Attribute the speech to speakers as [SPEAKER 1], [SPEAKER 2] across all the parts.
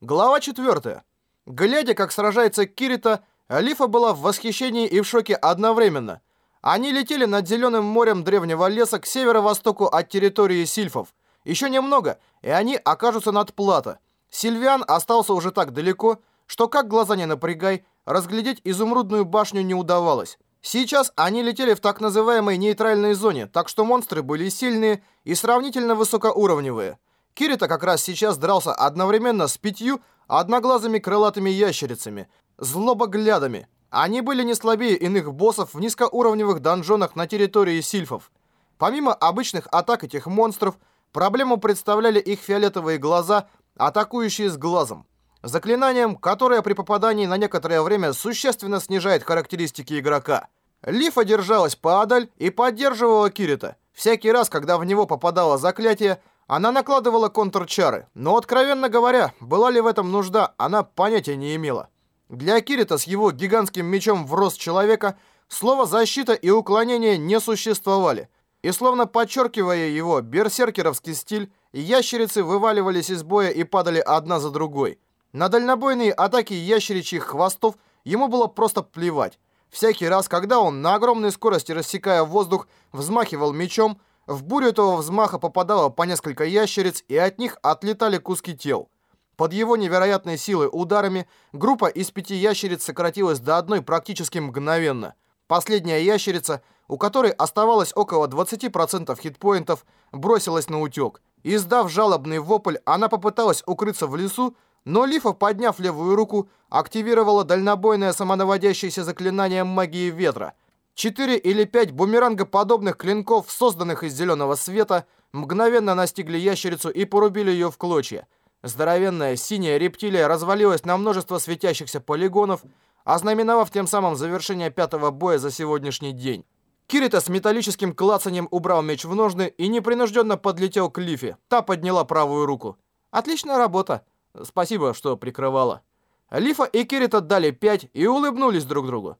[SPEAKER 1] Глава 4. Глядя, как сражается Кирита, Алифа была в восхищении и в шоке одновременно. Они летели над зеленым морем древнего леса к северо-востоку от территории сильфов. Еще немного, и они окажутся над плато. Сильвиан остался уже так далеко, что как глаза не напрягай, разглядеть изумрудную башню не удавалось. Сейчас они летели в так называемой нейтральной зоне, так что монстры были сильные и сравнительно высокоуровневые. Кирита как раз сейчас дрался одновременно с пятью одноглазыми крылатыми ящерицами, злобоглядами. Они были не слабее иных боссов в низкоуровневых донжонах на территории сильфов. Помимо обычных атак этих монстров, проблему представляли их фиолетовые глаза, атакующие с глазом. Заклинанием, которое при попадании на некоторое время существенно снижает характеристики игрока. Лифа держалась поодаль и поддерживала Кирита. Всякий раз, когда в него попадало заклятие, она накладывала контрчары, но, откровенно говоря, была ли в этом нужда, она понятия не имела. Для Кирита с его гигантским мечом в рост человека слово «защита» и «уклонение» не существовали. И словно подчеркивая его берсеркеровский стиль, ящерицы вываливались из боя и падали одна за другой. На дальнобойные атаки ящеричьих хвостов ему было просто плевать. Всякий раз, когда он на огромной скорости, рассекая воздух, взмахивал мечом, в бурю этого взмаха попадало по несколько ящериц, и от них отлетали куски тел. Под его невероятной силой ударами группа из пяти ящериц сократилась до одной практически мгновенно. Последняя ящерица, у которой оставалось около 20% хитпоинтов, бросилась на утек. Издав жалобный вопль, она попыталась укрыться в лесу, но Лифа, подняв левую руку, активировала дальнобойное самонаводящееся заклинание магии ветра – Четыре или пять бумерангоподобных клинков, созданных из зеленого света, мгновенно настигли ящерицу и порубили ее в клочья. Здоровенная синяя рептилия развалилась на множество светящихся полигонов, ознаменовав тем самым завершение пятого боя за сегодняшний день. Кирита с металлическим клацанием убрал меч в ножны и непринужденно подлетел к Лифе. Та подняла правую руку. «Отличная работа. Спасибо, что прикрывала». Лифа и Кирита дали пять и улыбнулись друг другу.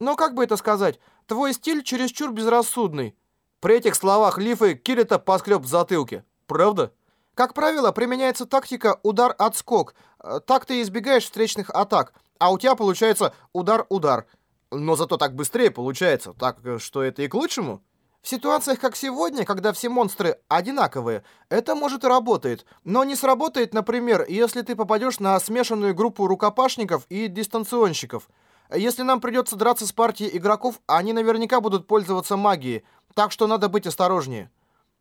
[SPEAKER 1] Но как бы это сказать, твой стиль чересчур безрассудный. При этих словах Лифы Кирита поскреб в затылке. Правда? Как правило, применяется тактика удар-отскок. Э, так ты избегаешь встречных атак, а у тебя получается удар-удар. Но зато так быстрее получается, так э, что это и к лучшему. В ситуациях, как сегодня, когда все монстры одинаковые, это может и работает. Но не сработает, например, если ты попадешь на смешанную группу рукопашников и дистанционщиков – если нам придется драться с партией игроков, они наверняка будут пользоваться магией, так что надо быть осторожнее.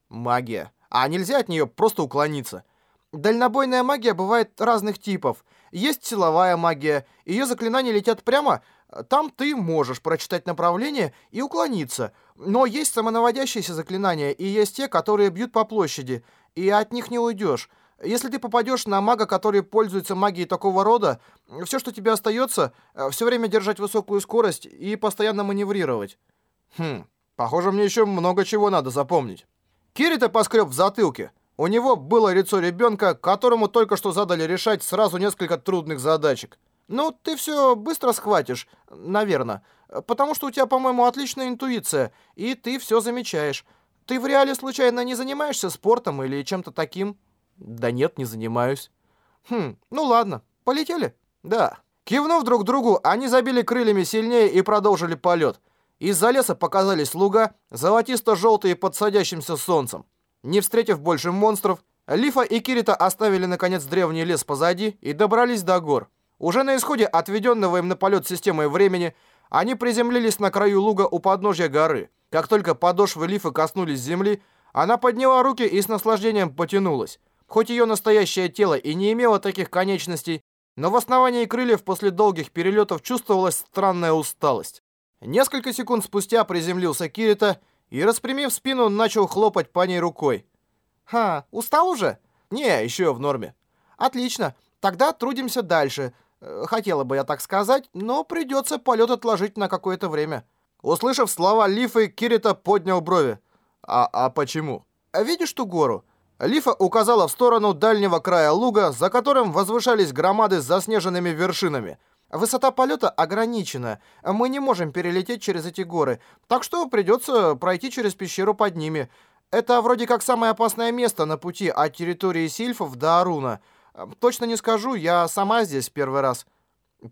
[SPEAKER 1] Магия. А нельзя от нее просто уклониться. Дальнобойная магия бывает разных типов. Есть силовая магия, ее заклинания летят прямо, там ты можешь прочитать направление и уклониться. Но есть самонаводящиеся заклинания, и есть те, которые бьют по площади, и от них не уйдешь. Если ты попадешь на мага, который пользуется магией такого рода, все, что тебе остается, э, все время держать высокую скорость и постоянно маневрировать. Хм, похоже, мне еще много чего надо запомнить. Кирита поскреб в затылке. У него было лицо ребенка, которому только что задали решать сразу несколько трудных задачек. Ну, ты все быстро схватишь, наверное. Потому что у тебя, по-моему, отличная интуиция, и ты все замечаешь. Ты в реале случайно не занимаешься спортом или чем-то таким? Да нет, не занимаюсь. Хм, ну ладно, полетели? Да. Кивнув друг другу, они забили крыльями сильнее и продолжили полет. Из-за леса показались луга, золотисто-желтые под садящимся солнцем. Не встретив больше монстров, Лифа и Кирита оставили, наконец, древний лес позади и добрались до гор. Уже на исходе отведенного им на полет системой времени, они приземлились на краю луга у подножья горы. Как только подошвы Лифа коснулись земли, она подняла руки и с наслаждением потянулась. Хоть ее настоящее тело и не имело таких конечностей, но в основании крыльев после долгих перелетов чувствовалась странная усталость. Несколько секунд спустя приземлился Кирита и, распрямив спину, начал хлопать по ней рукой. «Ха, устал уже?» «Не, еще в норме». «Отлично, тогда трудимся дальше. Э, хотела бы я так сказать, но придется полет отложить на какое-то время». Услышав слова Лифы, Кирита поднял брови. «А, а почему?» «Видишь ту гору? Лифа указала в сторону дальнего края луга, за которым возвышались громады с заснеженными вершинами. Высота полета ограничена. Мы не можем перелететь через эти горы, так что придется пройти через пещеру под ними. Это вроде как самое опасное место на пути от территории Сильфов до Аруна. Точно не скажу, я сама здесь первый раз.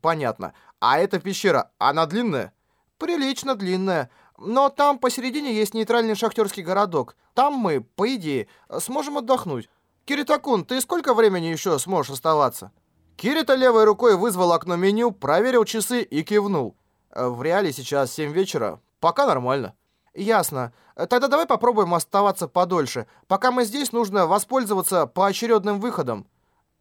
[SPEAKER 1] Понятно. А эта пещера, она длинная? Прилично длинная. Но там посередине есть нейтральный шахтерский городок. Там мы, по идее, сможем отдохнуть. Киритакун, ты сколько времени еще сможешь оставаться? Кирита левой рукой вызвал окно меню, проверил часы и кивнул. В реале сейчас 7 вечера. Пока нормально. Ясно. Тогда давай попробуем оставаться подольше. Пока мы здесь, нужно воспользоваться поочередным выходом.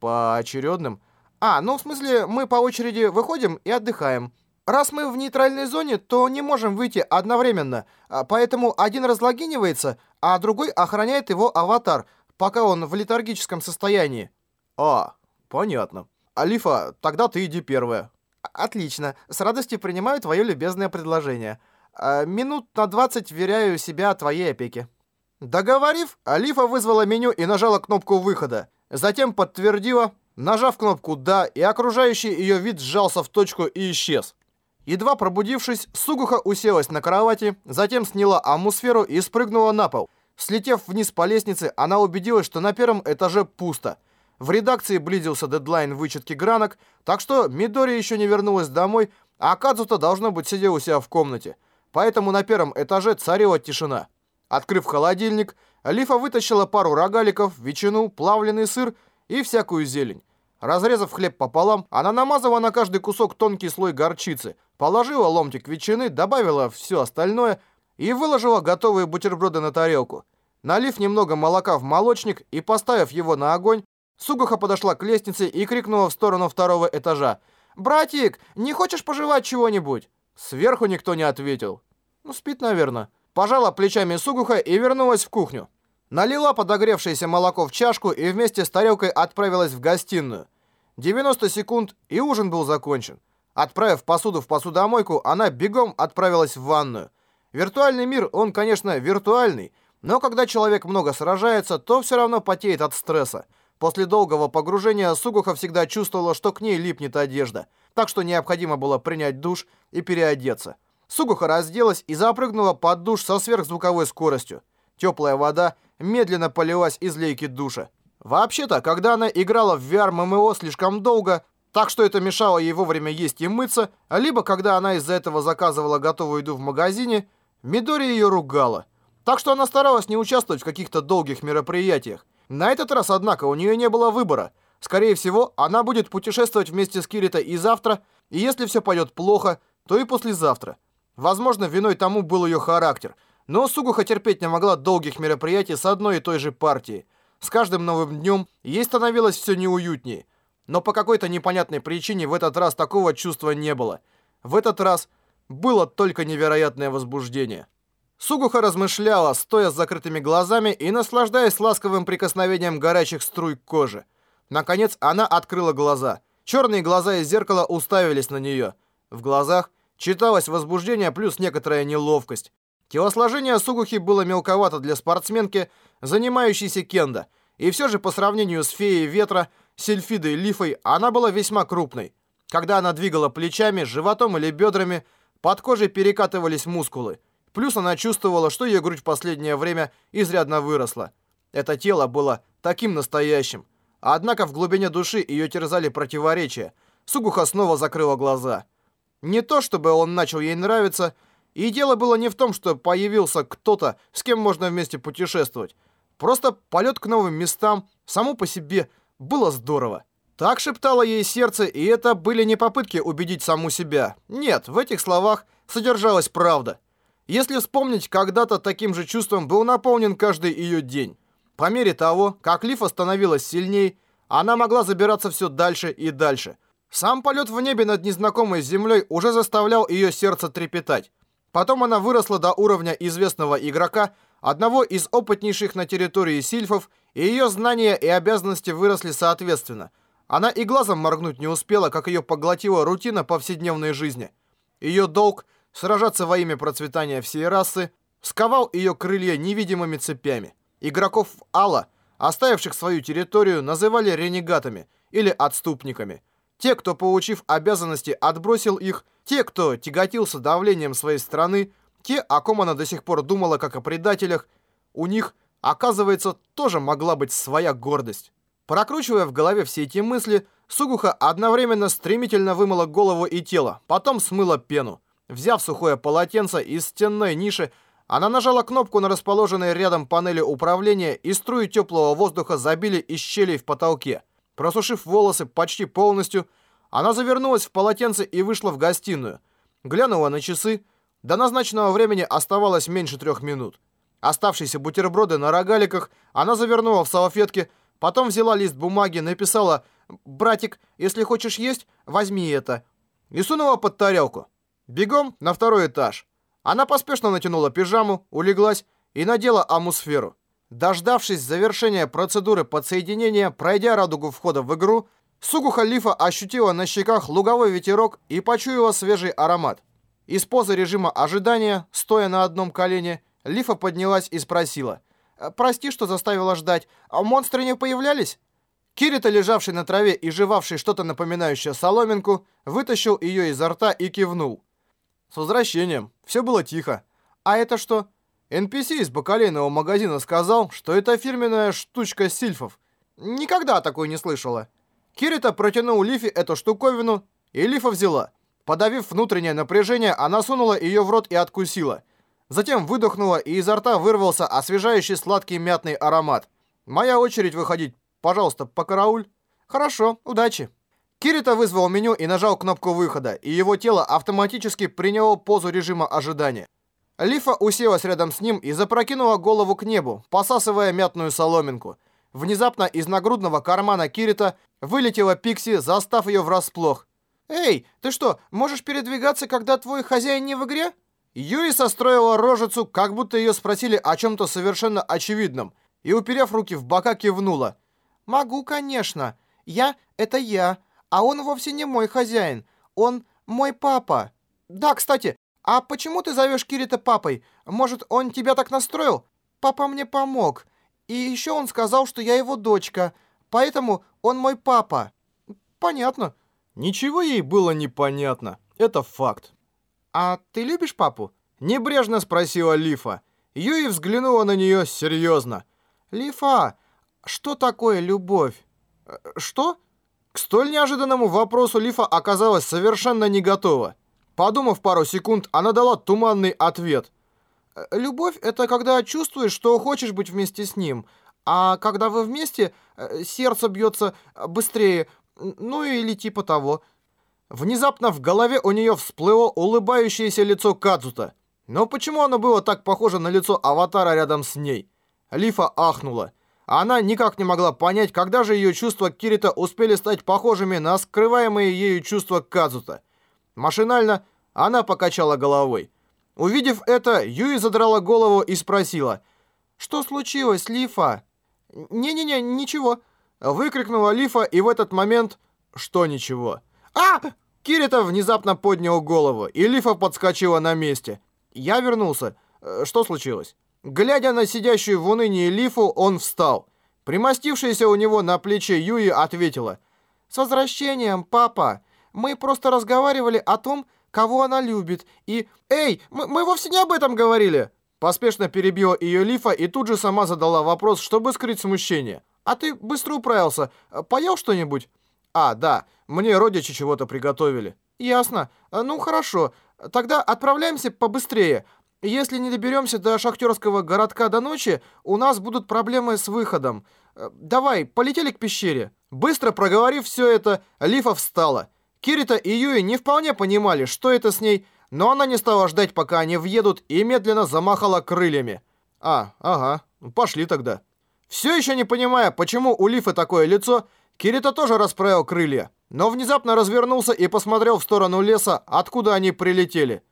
[SPEAKER 1] Поочередным? А, ну в смысле, мы по очереди выходим и отдыхаем. Раз мы в нейтральной зоне, то не можем выйти одновременно, а, поэтому один разлогинивается, а другой охраняет его аватар, пока он в летаргическом состоянии. А, понятно. Алифа, тогда ты иди первая. Отлично. С радостью принимаю твое любезное предложение. А, минут на 20 веряю себя твоей опеке. Договорив, Алифа вызвала меню и нажала кнопку выхода. Затем подтвердила, нажав кнопку «Да», и окружающий ее вид сжался в точку и исчез. Едва пробудившись, Сугуха уселась на кровати, затем сняла амусферу и спрыгнула на пол. Слетев вниз по лестнице, она убедилась, что на первом этаже пусто. В редакции близился дедлайн вычетки гранок, так что Мидори еще не вернулась домой, а Кадзута, должно быть, сидел у себя в комнате. Поэтому на первом этаже царила тишина. Открыв холодильник, Лифа вытащила пару рогаликов, ветчину, плавленый сыр и всякую зелень. Разрезав хлеб пополам, она намазала на каждый кусок тонкий слой горчицы, положила ломтик ветчины, добавила все остальное и выложила готовые бутерброды на тарелку. Налив немного молока в молочник и поставив его на огонь, Сугуха подошла к лестнице и крикнула в сторону второго этажа. «Братик, не хочешь пожевать чего-нибудь?» Сверху никто не ответил. «Ну, спит, наверное». Пожала плечами Сугуха и вернулась в кухню. Налила подогревшееся молоко в чашку и вместе с тарелкой отправилась в гостиную. 90 секунд, и ужин был закончен. Отправив посуду в посудомойку, она бегом отправилась в ванную. Виртуальный мир, он, конечно, виртуальный, но когда человек много сражается, то все равно потеет от стресса. После долгого погружения Сугуха всегда чувствовала, что к ней липнет одежда, так что необходимо было принять душ и переодеться. Сугуха разделась и запрыгнула под душ со сверхзвуковой скоростью. Теплая вода медленно полилась из лейки душа. Вообще-то, когда она играла в VR-ММО слишком долго, так что это мешало ей вовремя есть и мыться, либо когда она из-за этого заказывала готовую еду в магазине, Мидори ее ругала. Так что она старалась не участвовать в каких-то долгих мероприятиях. На этот раз, однако, у нее не было выбора. Скорее всего, она будет путешествовать вместе с Кирита и завтра, и если все пойдет плохо, то и послезавтра. Возможно, виной тому был ее характер, но Сугуха терпеть не могла долгих мероприятий с одной и той же партией. С каждым новым днем ей становилось все неуютнее. Но по какой-то непонятной причине в этот раз такого чувства не было. В этот раз было только невероятное возбуждение. Сугуха размышляла, стоя с закрытыми глазами и наслаждаясь ласковым прикосновением горячих струй кожи. Наконец она открыла глаза. Черные глаза из зеркала уставились на нее. В глазах читалось возбуждение плюс некоторая неловкость. Телосложение Сугухи было мелковато для спортсменки, занимающейся кендо, и все же по сравнению с феей ветра, сельфидой Лифой, она была весьма крупной. Когда она двигала плечами, животом или бедрами, под кожей перекатывались мускулы. Плюс она чувствовала, что ее грудь в последнее время изрядно выросла. Это тело было таким настоящим. Однако в глубине души ее терзали противоречия. Сугуха снова закрыла глаза. Не то, чтобы он начал ей нравиться, и дело было не в том, что появился кто-то, с кем можно вместе путешествовать. Просто полет к новым местам само по себе было здорово. Так шептало ей сердце, и это были не попытки убедить саму себя. Нет, в этих словах содержалась правда. Если вспомнить, когда-то таким же чувством был наполнен каждый ее день. По мере того, как Лифа становилась сильней, она могла забираться все дальше и дальше. Сам полет в небе над незнакомой землей уже заставлял ее сердце трепетать. Потом она выросла до уровня известного игрока, одного из опытнейших на территории сильфов, и ее знания и обязанности выросли соответственно. Она и глазом моргнуть не успела, как ее поглотила рутина повседневной жизни. Ее долг — сражаться во имя процветания всей расы, сковал ее крылья невидимыми цепями. Игроков Алла, оставивших свою территорию, называли ренегатами или отступниками — те, кто, получив обязанности, отбросил их, те, кто тяготился давлением своей страны, те, о ком она до сих пор думала как о предателях, у них, оказывается, тоже могла быть своя гордость. Прокручивая в голове все эти мысли, Сугуха одновременно стремительно вымыла голову и тело, потом смыла пену. Взяв сухое полотенце из стенной ниши, она нажала кнопку на расположенной рядом панели управления, и струи теплого воздуха забили из щелей в потолке. Просушив волосы почти полностью, она завернулась в полотенце и вышла в гостиную. Глянула на часы. До назначенного времени оставалось меньше трех минут. Оставшиеся бутерброды на рогаликах она завернула в салфетки, потом взяла лист бумаги, написала «Братик, если хочешь есть, возьми это» и сунула под тарелку. Бегом на второй этаж. Она поспешно натянула пижаму, улеглась и надела амусферу. Дождавшись завершения процедуры подсоединения, пройдя радугу входа в игру, Сугу Халифа ощутила на щеках луговой ветерок и почуяла свежий аромат. Из позы режима ожидания, стоя на одном колене, Лифа поднялась и спросила. «Э, «Прости, что заставила ждать. А монстры не появлялись?» Кирита, лежавший на траве и жевавший что-то напоминающее соломинку, вытащил ее изо рта и кивнул. «С возвращением. Все было тихо. А это что?» NPC из бакалейного магазина сказал, что это фирменная штучка сильфов. Никогда такой не слышала. Кирита протянул Лифи эту штуковину, и Лифа взяла. Подавив внутреннее напряжение, она сунула ее в рот и откусила. Затем выдохнула, и изо рта вырвался освежающий сладкий мятный аромат. «Моя очередь выходить. Пожалуйста, покарауль». «Хорошо, удачи». Кирита вызвал меню и нажал кнопку выхода, и его тело автоматически приняло позу режима ожидания. Лифа уселась рядом с ним и запрокинула голову к небу, посасывая мятную соломинку. Внезапно из нагрудного кармана Кирита вылетела Пикси, застав ее врасплох. «Эй, ты что, можешь передвигаться, когда твой хозяин не в игре?» Юри состроила рожицу, как будто ее спросили о чем-то совершенно очевидном, и, уперев руки в бока, кивнула. «Могу, конечно. Я — это я. А он вовсе не мой хозяин. Он мой папа. Да, кстати, а почему ты зовешь Кирита папой? Может, он тебя так настроил? Папа мне помог. И еще он сказал, что я его дочка. Поэтому он мой папа. Понятно.
[SPEAKER 2] Ничего ей было непонятно. Это факт.
[SPEAKER 1] А ты любишь папу? Небрежно спросила Лифа. Юи взглянула на нее серьезно. Лифа, что такое любовь? «Э, что? К столь неожиданному вопросу Лифа оказалась совершенно не готова. Подумав пару секунд, она дала туманный ответ. «Любовь — это когда чувствуешь, что хочешь быть вместе с ним, а когда вы вместе, э, сердце бьется быстрее, ну или типа того». Внезапно в голове у нее всплыло улыбающееся лицо Кадзута. Но почему оно было так похоже на лицо аватара рядом с ней? Лифа ахнула. Она никак не могла понять, когда же ее чувства Кирита успели стать похожими на скрываемые ею чувства к Казута. Машинально она покачала головой. Увидев это, Юи задрала голову и спросила. «Что случилось, Лифа?» «Не-не-не, ничего», — выкрикнула Лифа, и в этот момент... «Что ничего?» «А!» Кирита внезапно поднял голову, и Лифа подскочила на месте. Я вернулся. Э, что случилось? Глядя на сидящую в унынии Лифу, он встал. Примостившаяся у него на плече Юи ответила. «С возвращением, папа! Мы просто разговаривали о том, кого она любит, и... Эй, мы, мы вовсе не об этом говорили!» Поспешно перебила ее Лифа и тут же сама задала вопрос, чтобы скрыть смущение. «А ты быстро управился. Поел что-нибудь?» «А, да, мне родичи чего-то приготовили». «Ясно. Ну, хорошо. Тогда отправляемся побыстрее. Если не доберемся до шахтерского городка до ночи, у нас будут проблемы с выходом. Давай, полетели к пещере». Быстро проговорив все это, Лифа встала. Кирита и Юи не вполне понимали, что это с ней, но она не стала ждать, пока они въедут, и медленно замахала крыльями. «А, ага, пошли тогда». Все еще не понимая, почему у Лифы такое лицо, Кирита тоже расправил крылья, но внезапно развернулся и посмотрел в сторону леса, откуда они прилетели.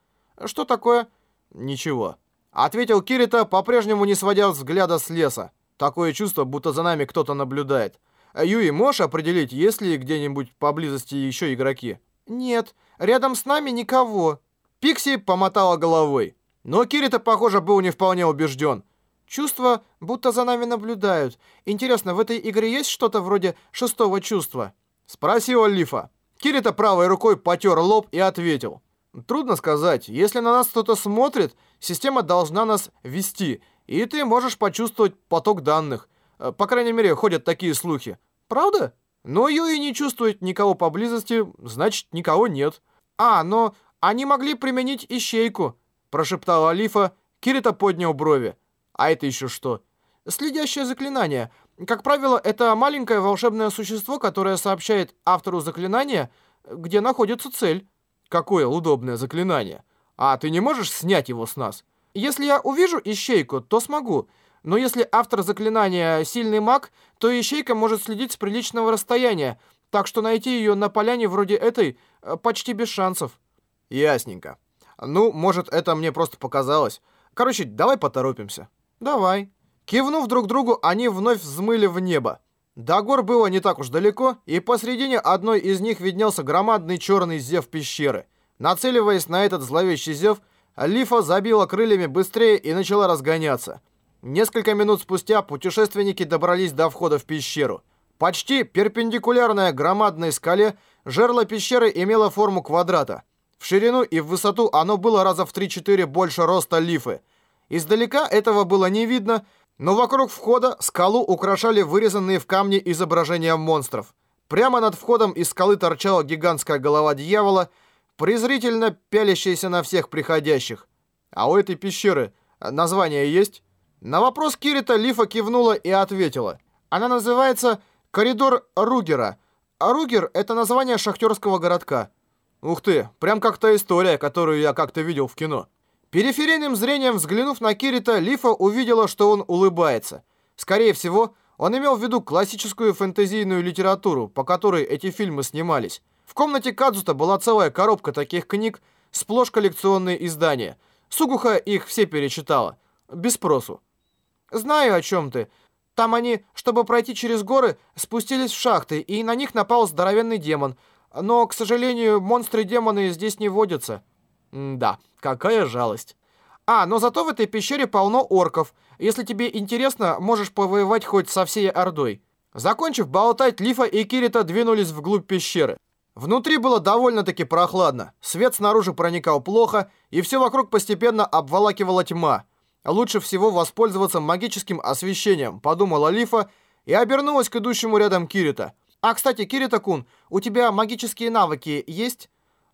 [SPEAKER 1] «Что такое?» «Ничего», — ответил Кирита, по-прежнему не сводя взгляда с леса. Такое чувство, будто за нами кто-то наблюдает. Юи, можешь определить, есть ли где-нибудь поблизости еще игроки? Нет, рядом с нами никого. Пикси помотала головой. Но Кирита, похоже, был не вполне убежден. Чувство, будто за нами наблюдают. Интересно, в этой игре есть что-то вроде шестого чувства? Спросила Лифа. Кирита правой рукой потер лоб и ответил. Трудно сказать. Если на нас кто-то смотрит, система должна нас вести, и ты можешь почувствовать поток данных. Э, по крайней мере, ходят такие слухи. Правда? Но Юи не чувствует никого поблизости, значит, никого нет. А, но они могли применить ищейку, прошептала Алифа. Кирита поднял брови. А это еще что? Следящее заклинание. Как правило, это маленькое волшебное существо, которое сообщает автору заклинания, где находится цель. Какое удобное заклинание. А ты не можешь снять его с нас? Если я увижу ищейку, то смогу. Но если автор заклинания сильный маг, то ищейка может следить с приличного расстояния, так что найти ее на поляне вроде этой э, почти без шансов. Ясненько. Ну, может, это мне просто показалось. Короче, давай поторопимся. Давай. Кивнув друг другу, они вновь взмыли в небо. До гор было не так уж далеко, и посредине одной из них виднелся громадный черный зев пещеры. Нацеливаясь на этот зловещий зев, Лифа забила крыльями быстрее и начала разгоняться. Несколько минут спустя путешественники добрались до входа в пещеру. Почти перпендикулярная громадной скале, жерло пещеры имело форму квадрата. В ширину и в высоту оно было раза в 3-4 больше роста Лифы. Издалека этого было не видно, но вокруг входа скалу украшали вырезанные в камне изображения монстров. Прямо над входом из скалы торчала гигантская голова дьявола, презрительно пялящаяся на всех приходящих. А у этой пещеры название есть? На вопрос Кирита Лифа кивнула и ответила. Она называется «Коридор Ругера». Ругер — это название шахтерского городка. Ух ты, прям как та история, которую я как-то видел в кино. Периферийным зрением взглянув на Кирита, Лифа увидела, что он улыбается. Скорее всего, он имел в виду классическую фэнтезийную литературу, по которой эти фильмы снимались. В комнате Кадзута была целая коробка таких книг, сплошь коллекционные издания. Сугуха их все перечитала. Без спросу. «Знаю, о чем ты. Там они, чтобы пройти через горы, спустились в шахты, и на них напал здоровенный демон. Но, к сожалению, монстры-демоны здесь не водятся». Да, какая жалость. А, но зато в этой пещере полно орков. Если тебе интересно, можешь повоевать хоть со всей Ордой. Закончив болтать, Лифа и Кирита двинулись вглубь пещеры. Внутри было довольно-таки прохладно. Свет снаружи проникал плохо, и все вокруг постепенно обволакивала тьма. Лучше всего воспользоваться магическим освещением, подумала Лифа и обернулась к идущему рядом Кирита. А, кстати, Кирита-кун, у тебя магические навыки есть?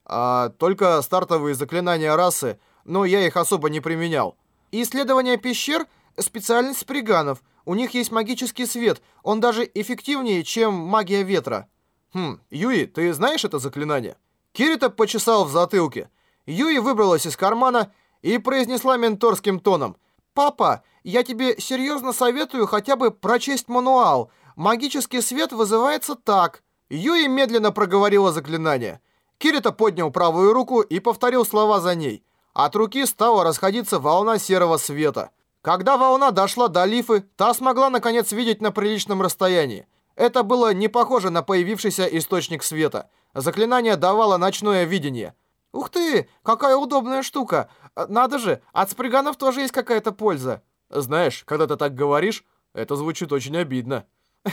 [SPEAKER 1] А, только стартовые заклинания расы, но я их особо не применял. Исследование пещер — специальность сприганов. У них есть магический свет, он даже эффективнее, чем магия ветра. Хм, Юи, ты знаешь это заклинание? Кирита почесал в затылке. Юи выбралась из кармана и произнесла менторским тоном. «Папа, я тебе серьезно советую хотя бы прочесть мануал. Магический свет вызывается так». Юи медленно проговорила заклинание. Кирита поднял правую руку и повторил слова за ней. От руки стала расходиться волна серого света. Когда волна дошла до Лифы, та смогла наконец видеть на приличном расстоянии. Это было не похоже на появившийся источник света. Заклинание давало ночное видение. «Ух ты, какая удобная штука! Надо же, от сприганов тоже есть какая-то польза».
[SPEAKER 2] «Знаешь, когда ты так говоришь, это звучит очень обидно».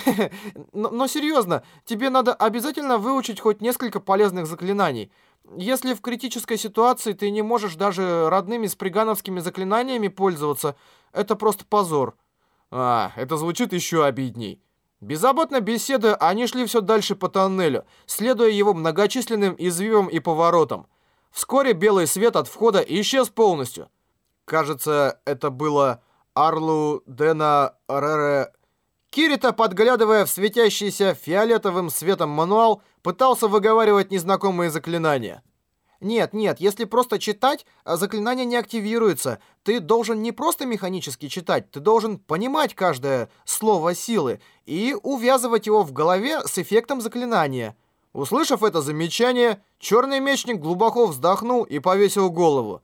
[SPEAKER 1] но, но серьезно, тебе надо обязательно выучить хоть несколько полезных заклинаний. Если в критической ситуации ты не можешь даже родными спригановскими заклинаниями пользоваться, это просто позор.
[SPEAKER 2] А, это звучит еще обидней.
[SPEAKER 1] Беззаботно беседуя, они шли все дальше по тоннелю, следуя его многочисленным извивам и поворотам. Вскоре белый свет от входа исчез полностью. Кажется, это было Арлу Дена Рере Кирита, подглядывая в светящийся фиолетовым светом мануал, пытался выговаривать незнакомые заклинания. Нет, нет, если просто читать, а заклинание не активируется. Ты должен не просто механически читать, ты должен понимать каждое слово силы и увязывать его в голове с эффектом заклинания. Услышав это замечание, черный мечник глубоко вздохнул и повесил голову.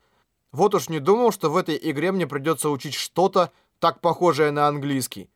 [SPEAKER 1] Вот уж не думал, что в этой игре мне придется учить что-то так похожее на английский.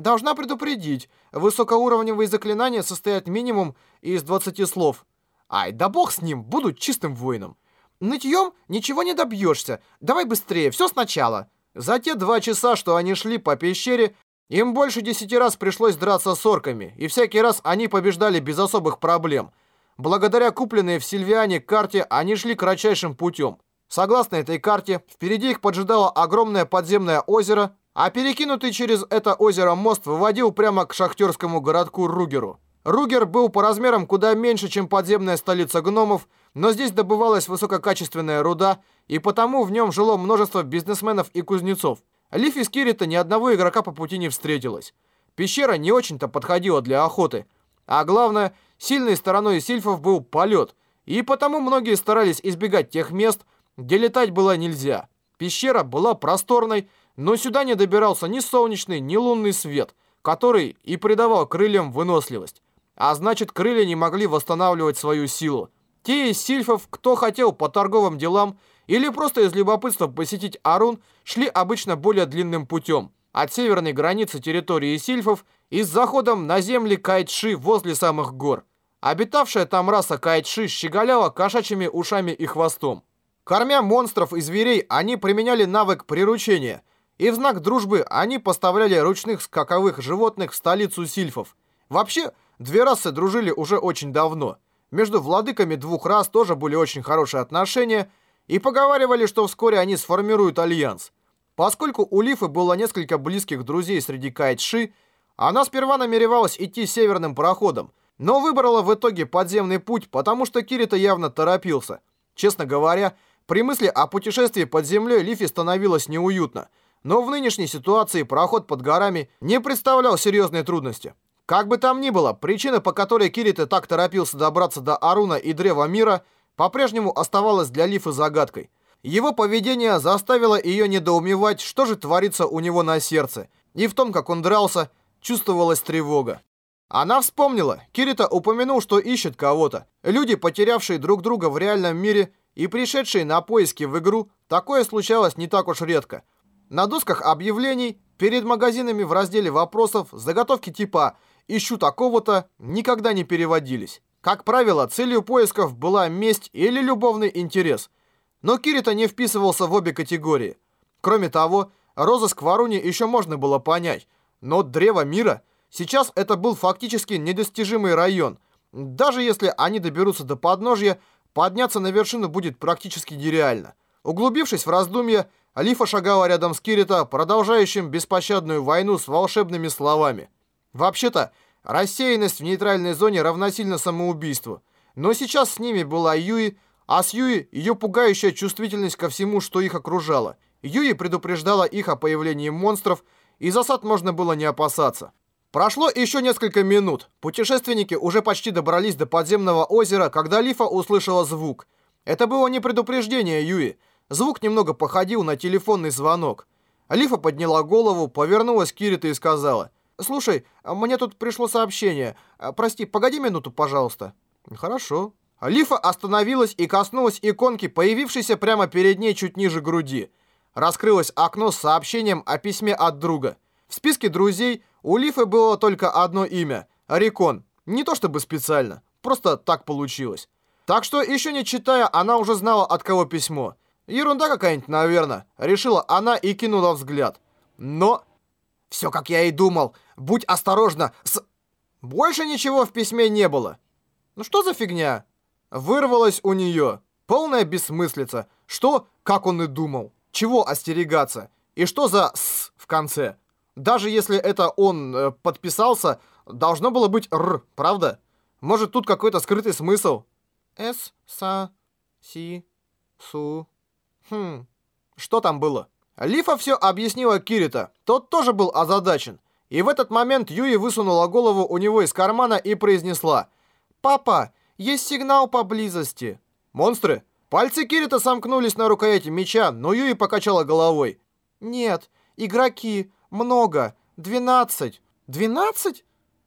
[SPEAKER 1] Должна предупредить, высокоуровневые заклинания состоят минимум из 20 слов. Ай, да бог с ним, буду чистым воином. Нытьем ничего не добьешься. Давай быстрее, все сначала. За те два часа, что они шли по пещере, им больше десяти раз пришлось драться с орками, и всякий раз они побеждали без особых проблем. Благодаря купленной в Сильвиане карте, они шли кратчайшим путем. Согласно этой карте, впереди их поджидало огромное подземное озеро, а перекинутый через это озеро мост выводил прямо к шахтерскому городку Ругеру. Ругер был по размерам куда меньше, чем подземная столица гномов, но здесь добывалась высококачественная руда, и потому в нем жило множество бизнесменов и кузнецов. Лифи с Кирита ни одного игрока по пути не встретилось. Пещера не очень-то подходила для охоты. А главное, сильной стороной сильфов был полет, и потому многие старались избегать тех мест, где летать было нельзя. Пещера была просторной, но сюда не добирался ни солнечный, ни лунный свет, который и придавал крыльям выносливость. А значит, крылья не могли восстанавливать свою силу. Те из сильфов, кто хотел по торговым делам или просто из любопытства посетить Арун, шли обычно более длинным путем. От северной границы территории сильфов и с заходом на земли Кайтши возле самых гор. Обитавшая там раса Кайтши щеголяла кошачьими ушами и хвостом. Кормя монстров и зверей, они применяли навык приручения, и в знак дружбы они поставляли ручных скаковых животных в столицу сильфов. Вообще, две расы дружили уже очень давно. Между владыками двух рас тоже были очень хорошие отношения, и поговаривали, что вскоре они сформируют альянс. Поскольку у Лифы было несколько близких друзей среди Кайтши, она сперва намеревалась идти северным проходом, но выбрала в итоге подземный путь, потому что Кирита явно торопился. Честно говоря, при мысли о путешествии под землей Лифе становилось неуютно, но в нынешней ситуации проход под горами не представлял серьезной трудности. Как бы там ни было, причина, по которой Кирита так торопился добраться до Аруна и Древа Мира, по-прежнему оставалась для Лифы загадкой. Его поведение заставило ее недоумевать, что же творится у него на сердце, и в том, как он дрался, чувствовалась тревога. Она вспомнила, Кирита упомянул, что ищет кого-то. Люди, потерявшие друг друга в реальном мире и пришедшие на поиски в игру, такое случалось не так уж редко. На досках объявлений, перед магазинами в разделе вопросов, заготовки типа «ищу такого-то» никогда не переводились. Как правило, целью поисков была месть или любовный интерес. Но Кирита не вписывался в обе категории. Кроме того, розыск в Аруне еще можно было понять, но Древо Мира – Сейчас это был фактически недостижимый район. Даже если они доберутся до подножья, подняться на вершину будет практически нереально. Углубившись в раздумья, Алифа шагала рядом с Кирита, продолжающим беспощадную войну с волшебными словами. Вообще-то, рассеянность в нейтральной зоне равносильно самоубийству. Но сейчас с ними была Юи, а с Юи ее пугающая чувствительность ко всему, что их окружало. Юи предупреждала их о появлении монстров, и засад можно было не опасаться. Прошло еще несколько минут. Путешественники уже почти добрались до подземного озера, когда Лифа услышала звук. Это было не предупреждение Юи. Звук немного походил на телефонный звонок. Лифа подняла голову, повернулась к Кириту и сказала, «Слушай, мне тут пришло сообщение. Прости, погоди минуту, пожалуйста». «Хорошо». Лифа остановилась и коснулась иконки, появившейся прямо перед ней чуть ниже груди. Раскрылось окно с сообщением о письме от друга. В списке друзей у Лифы было только одно имя – Рикон. Не то чтобы специально, просто так получилось. Так что, еще не читая, она уже знала, от кого письмо. Ерунда какая-нибудь, наверное, решила она и кинула взгляд. Но... Все, как я и думал. Будь осторожна с... Больше ничего в письме не было. Ну что за фигня? Вырвалось у нее. Полная бессмыслица. Что, как он и думал. Чего остерегаться? И что за «с» в конце? Даже если это он э, подписался, должно было быть «р», правда? Может, тут какой-то скрытый смысл? «С», «са», «си», «су». Хм, что там было? Лифа все объяснила Кирита. Тот тоже был озадачен. И в этот момент Юи высунула голову у него из кармана и произнесла. «Папа, есть сигнал поблизости». «Монстры?» Пальцы Кирита сомкнулись на рукояти меча, но Юи покачала головой. «Нет, игроки. Много. Двенадцать. Двенадцать?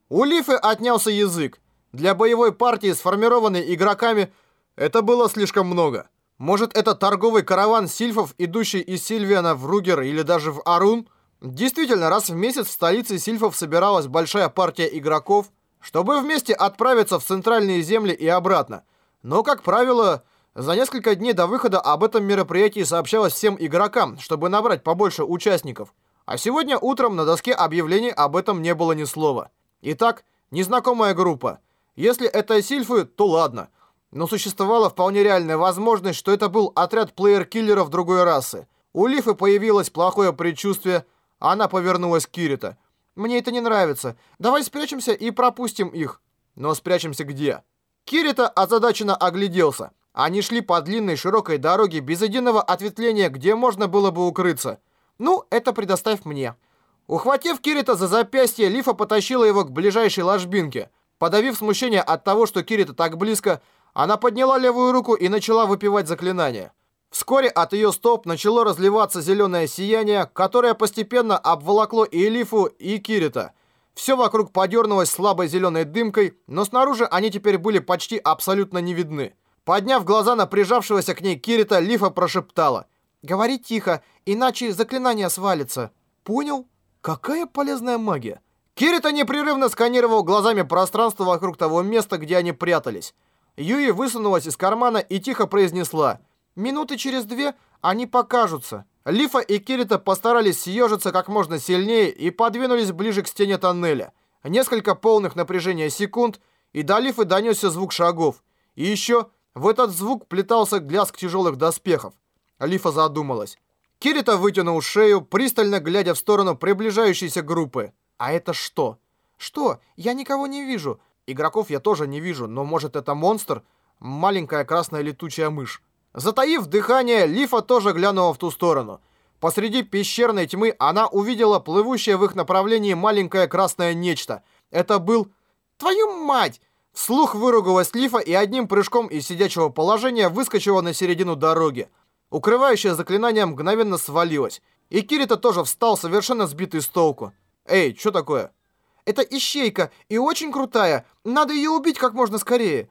[SPEAKER 1] У Лифы отнялся язык. Для боевой партии, сформированной игроками, это было слишком много. Может, это торговый караван сильфов, идущий из Сильвиана в Ругер или даже в Арун? Действительно, раз в месяц в столице сильфов собиралась большая партия игроков, чтобы вместе отправиться в центральные земли и обратно. Но, как правило, за несколько дней до выхода об этом мероприятии сообщалось всем игрокам, чтобы набрать побольше участников. А сегодня утром на доске объявлений об этом не было ни слова. Итак, незнакомая группа. Если это сильфы, то ладно. Но существовала вполне реальная возможность, что это был отряд плеер-киллеров другой расы. У Лифы появилось плохое предчувствие, Она повернулась к Кирита. «Мне это не нравится. Давай спрячемся и пропустим их». «Но спрячемся где?» Кирита озадаченно огляделся. Они шли по длинной широкой дороге без единого ответвления, где можно было бы укрыться. «Ну, это предоставь мне». Ухватив Кирита за запястье, Лифа потащила его к ближайшей ложбинке. Подавив смущение от того, что Кирита так близко, она подняла левую руку и начала выпивать заклинание. Вскоре от ее стоп начало разливаться зеленое сияние, которое постепенно обволокло и Лифу, и Кирита. Все вокруг подернулось слабой зеленой дымкой, но снаружи они теперь были почти абсолютно не видны. Подняв глаза на прижавшегося к ней Кирита, Лифа прошептала. «Говори тихо, иначе заклинание свалится». «Понял? Какая полезная магия?» Кирита непрерывно сканировал глазами пространство вокруг того места, где они прятались. Юи высунулась из кармана и тихо произнесла «Минуты через две они покажутся». Лифа и Кирита постарались съежиться как можно сильнее и подвинулись ближе к стене тоннеля. Несколько полных напряжения секунд, и до Лифы донесся звук шагов. И еще в этот звук плетался гляск тяжелых доспехов. Лифа задумалась. Кирита вытянул шею, пристально глядя в сторону приближающейся группы. «А это что?» «Что? Я никого не вижу. Игроков я тоже не вижу, но может это монстр? Маленькая красная летучая мышь. Затаив дыхание, Лифа тоже глянула в ту сторону. Посреди пещерной тьмы она увидела плывущее в их направлении маленькое красное нечто. Это был... Твою мать! Вслух выругалась Лифа и одним прыжком из сидячего положения выскочила на середину дороги. Укрывающее заклинание мгновенно свалилось. И Кирита тоже встал, совершенно сбитый с толку. «Эй, что такое?» Это ищейка и очень крутая. Надо ее убить как можно скорее».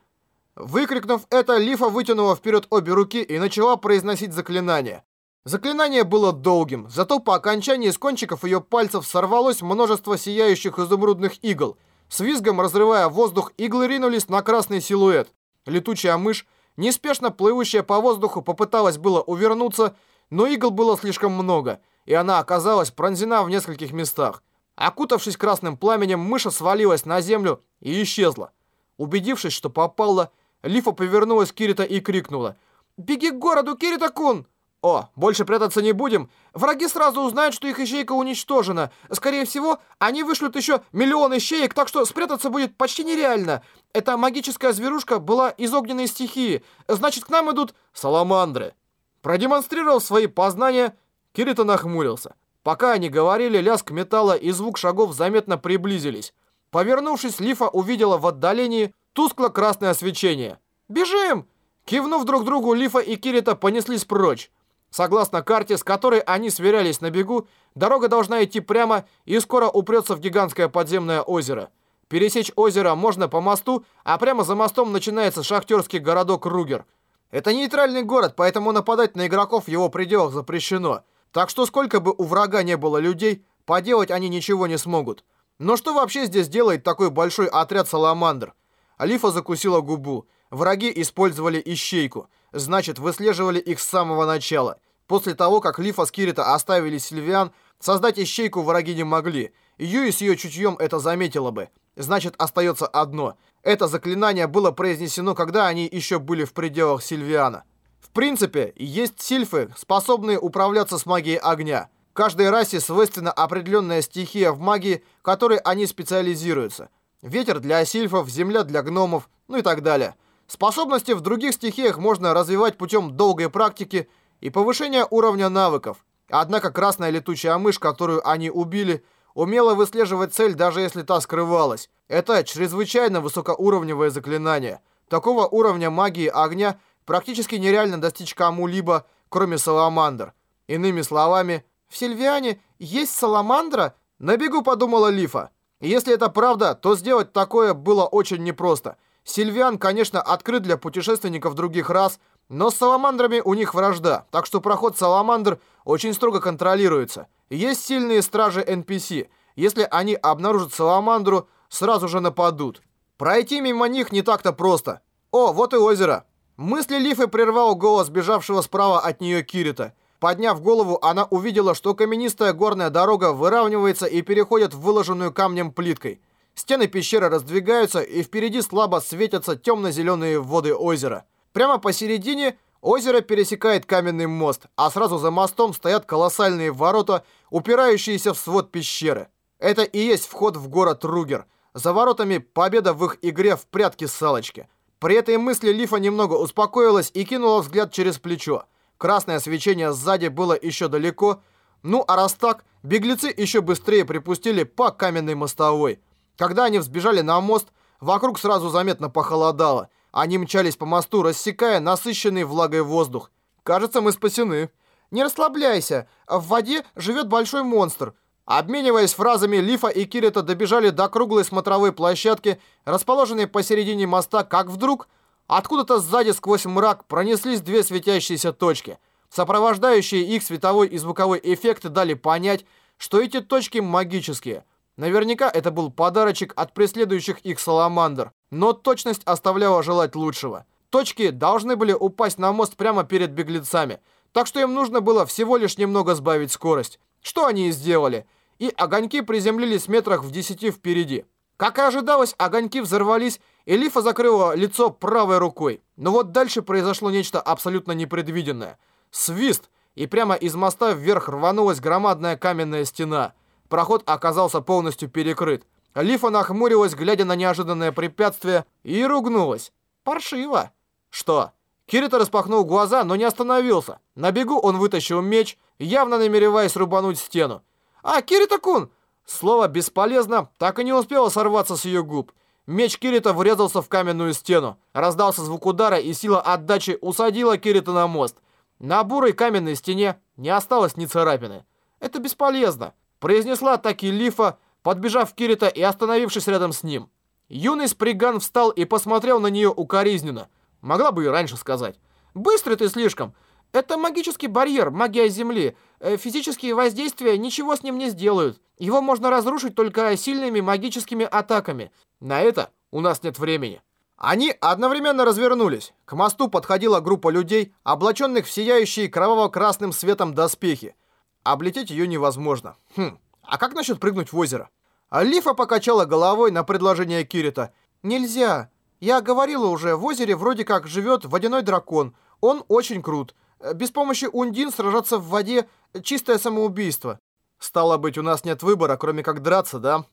[SPEAKER 1] Выкрикнув это, Лифа вытянула вперед обе руки и начала произносить заклинание. Заклинание было долгим, зато по окончании с кончиков ее пальцев сорвалось множество сияющих изумрудных игл. С визгом разрывая воздух, иглы ринулись на красный силуэт. Летучая мышь, неспешно плывущая по воздуху, попыталась было увернуться, но игл было слишком много, и она оказалась пронзена в нескольких местах. Окутавшись красным пламенем, мыша свалилась на землю и исчезла. Убедившись, что попала, Лифа повернулась к Кирита и крикнула. «Беги к городу, Кирита-кун!» «О, больше прятаться не будем. Враги сразу узнают, что их ищейка уничтожена. Скорее всего, они вышлют еще миллион ищеек, так что спрятаться будет почти нереально. Эта магическая зверушка была из огненной стихии. Значит, к нам идут саламандры». Продемонстрировав свои познания, Кирита нахмурился. Пока они говорили, лязг металла и звук шагов заметно приблизились. Повернувшись, Лифа увидела в отдалении тускло-красное свечение. «Бежим!» Кивнув друг другу, Лифа и Кирита понеслись прочь. Согласно карте, с которой они сверялись на бегу, дорога должна идти прямо и скоро упрется в гигантское подземное озеро. Пересечь озеро можно по мосту, а прямо за мостом начинается шахтерский городок Ругер. Это нейтральный город, поэтому нападать на игроков в его пределах запрещено. Так что сколько бы у врага не было людей, поделать они ничего не смогут. Но что вообще здесь делает такой большой отряд саламандр? Алифа закусила губу. Враги использовали ищейку. Значит, выслеживали их с самого начала. После того, как Лифа с Кирита оставили Сильвиан, создать ищейку враги не могли. Юи с ее чутьем это заметила бы. Значит, остается одно. Это заклинание было произнесено, когда они еще были в пределах Сильвиана. Принципе, есть сильфы, способные управляться с магией огня. Каждой расе свойственна определенная стихия в магии, которой они специализируются. Ветер для сильфов, земля для гномов, ну и так далее. Способности в других стихиях можно развивать путем долгой практики и повышения уровня навыков. Однако красная летучая мышь, которую они убили, умела выслеживать цель, даже если та скрывалась. Это чрезвычайно высокоуровневое заклинание. Такого уровня магии огня – практически нереально достичь кому-либо, кроме саламандр. Иными словами, в Сильвиане есть саламандра? На бегу подумала Лифа. Если это правда, то сделать такое было очень непросто. Сильвиан, конечно, открыт для путешественников других рас, но с саламандрами у них вражда, так что проход саламандр очень строго контролируется. Есть сильные стражи NPC. Если они обнаружат саламандру, сразу же нападут. Пройти мимо них не так-то просто. О, вот и озеро. Мысли Лифы прервал голос бежавшего справа от нее Кирита. Подняв голову, она увидела, что каменистая горная дорога выравнивается и переходит в выложенную камнем плиткой. Стены пещеры раздвигаются, и впереди слабо светятся темно-зеленые воды озера. Прямо посередине Озеро пересекает каменный мост, а сразу за мостом стоят колоссальные ворота, упирающиеся в свод пещеры. Это и есть вход в город Ругер. За воротами победа в их игре в прятки-салочки. При этой мысли Лифа немного успокоилась и кинула взгляд через плечо. Красное свечение сзади было еще далеко. Ну, а раз так, беглецы еще быстрее припустили по каменной мостовой. Когда они взбежали на мост, вокруг сразу заметно похолодало – они мчались по мосту, рассекая насыщенный влагой воздух. «Кажется, мы спасены». «Не расслабляйся, в воде живет большой монстр». Обмениваясь фразами, Лифа и Кирита добежали до круглой смотровой площадки, расположенной посередине моста, как вдруг откуда-то сзади сквозь мрак пронеслись две светящиеся точки. Сопровождающие их световой и звуковой эффекты дали понять, что эти точки магические. Наверняка это был подарочек от преследующих их саламандр но точность оставляла желать лучшего. Точки должны были упасть на мост прямо перед беглецами, так что им нужно было всего лишь немного сбавить скорость. Что они и сделали. И огоньки приземлились метрах в десяти впереди. Как и ожидалось, огоньки взорвались, и Лифа закрыла лицо правой рукой. Но вот дальше произошло нечто абсолютно непредвиденное. Свист, и прямо из моста вверх рванулась громадная каменная стена. Проход оказался полностью перекрыт. Лифа нахмурилась, глядя на неожиданное препятствие, и ругнулась. «Паршиво!» «Что?» Кирита распахнул глаза, но не остановился. На бегу он вытащил меч, явно намереваясь рубануть стену. «А, Кирита-кун!» Слово «бесполезно» так и не успело сорваться с ее губ. Меч Кирита врезался в каменную стену. Раздался звук удара, и сила отдачи усадила Кирита на мост. На бурой каменной стене не осталось ни царапины. «Это бесполезно», произнесла таки Лифа, подбежав к Кирита и остановившись рядом с ним. Юный Сприган встал и посмотрел на нее укоризненно. Могла бы и раньше сказать. «Быстрый ты слишком. Это магический барьер, магия Земли. Э, физические воздействия ничего с ним не сделают. Его можно разрушить только сильными магическими атаками. На это у нас нет времени». Они одновременно развернулись. К мосту подходила группа людей, облаченных в сияющие кроваво-красным светом доспехи. Облететь ее невозможно. Хм, а как насчет прыгнуть в озеро? Алифа покачала головой на предложение Кирита. Нельзя. Я говорила уже, в озере вроде как живет водяной дракон. Он очень крут. Без помощи Ундин сражаться в воде – чистое самоубийство. Стало быть, у нас нет выбора, кроме как драться, да?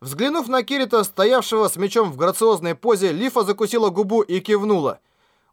[SPEAKER 1] Взглянув на Кирита, стоявшего с мечом в грациозной позе, Лифа закусила губу и кивнула.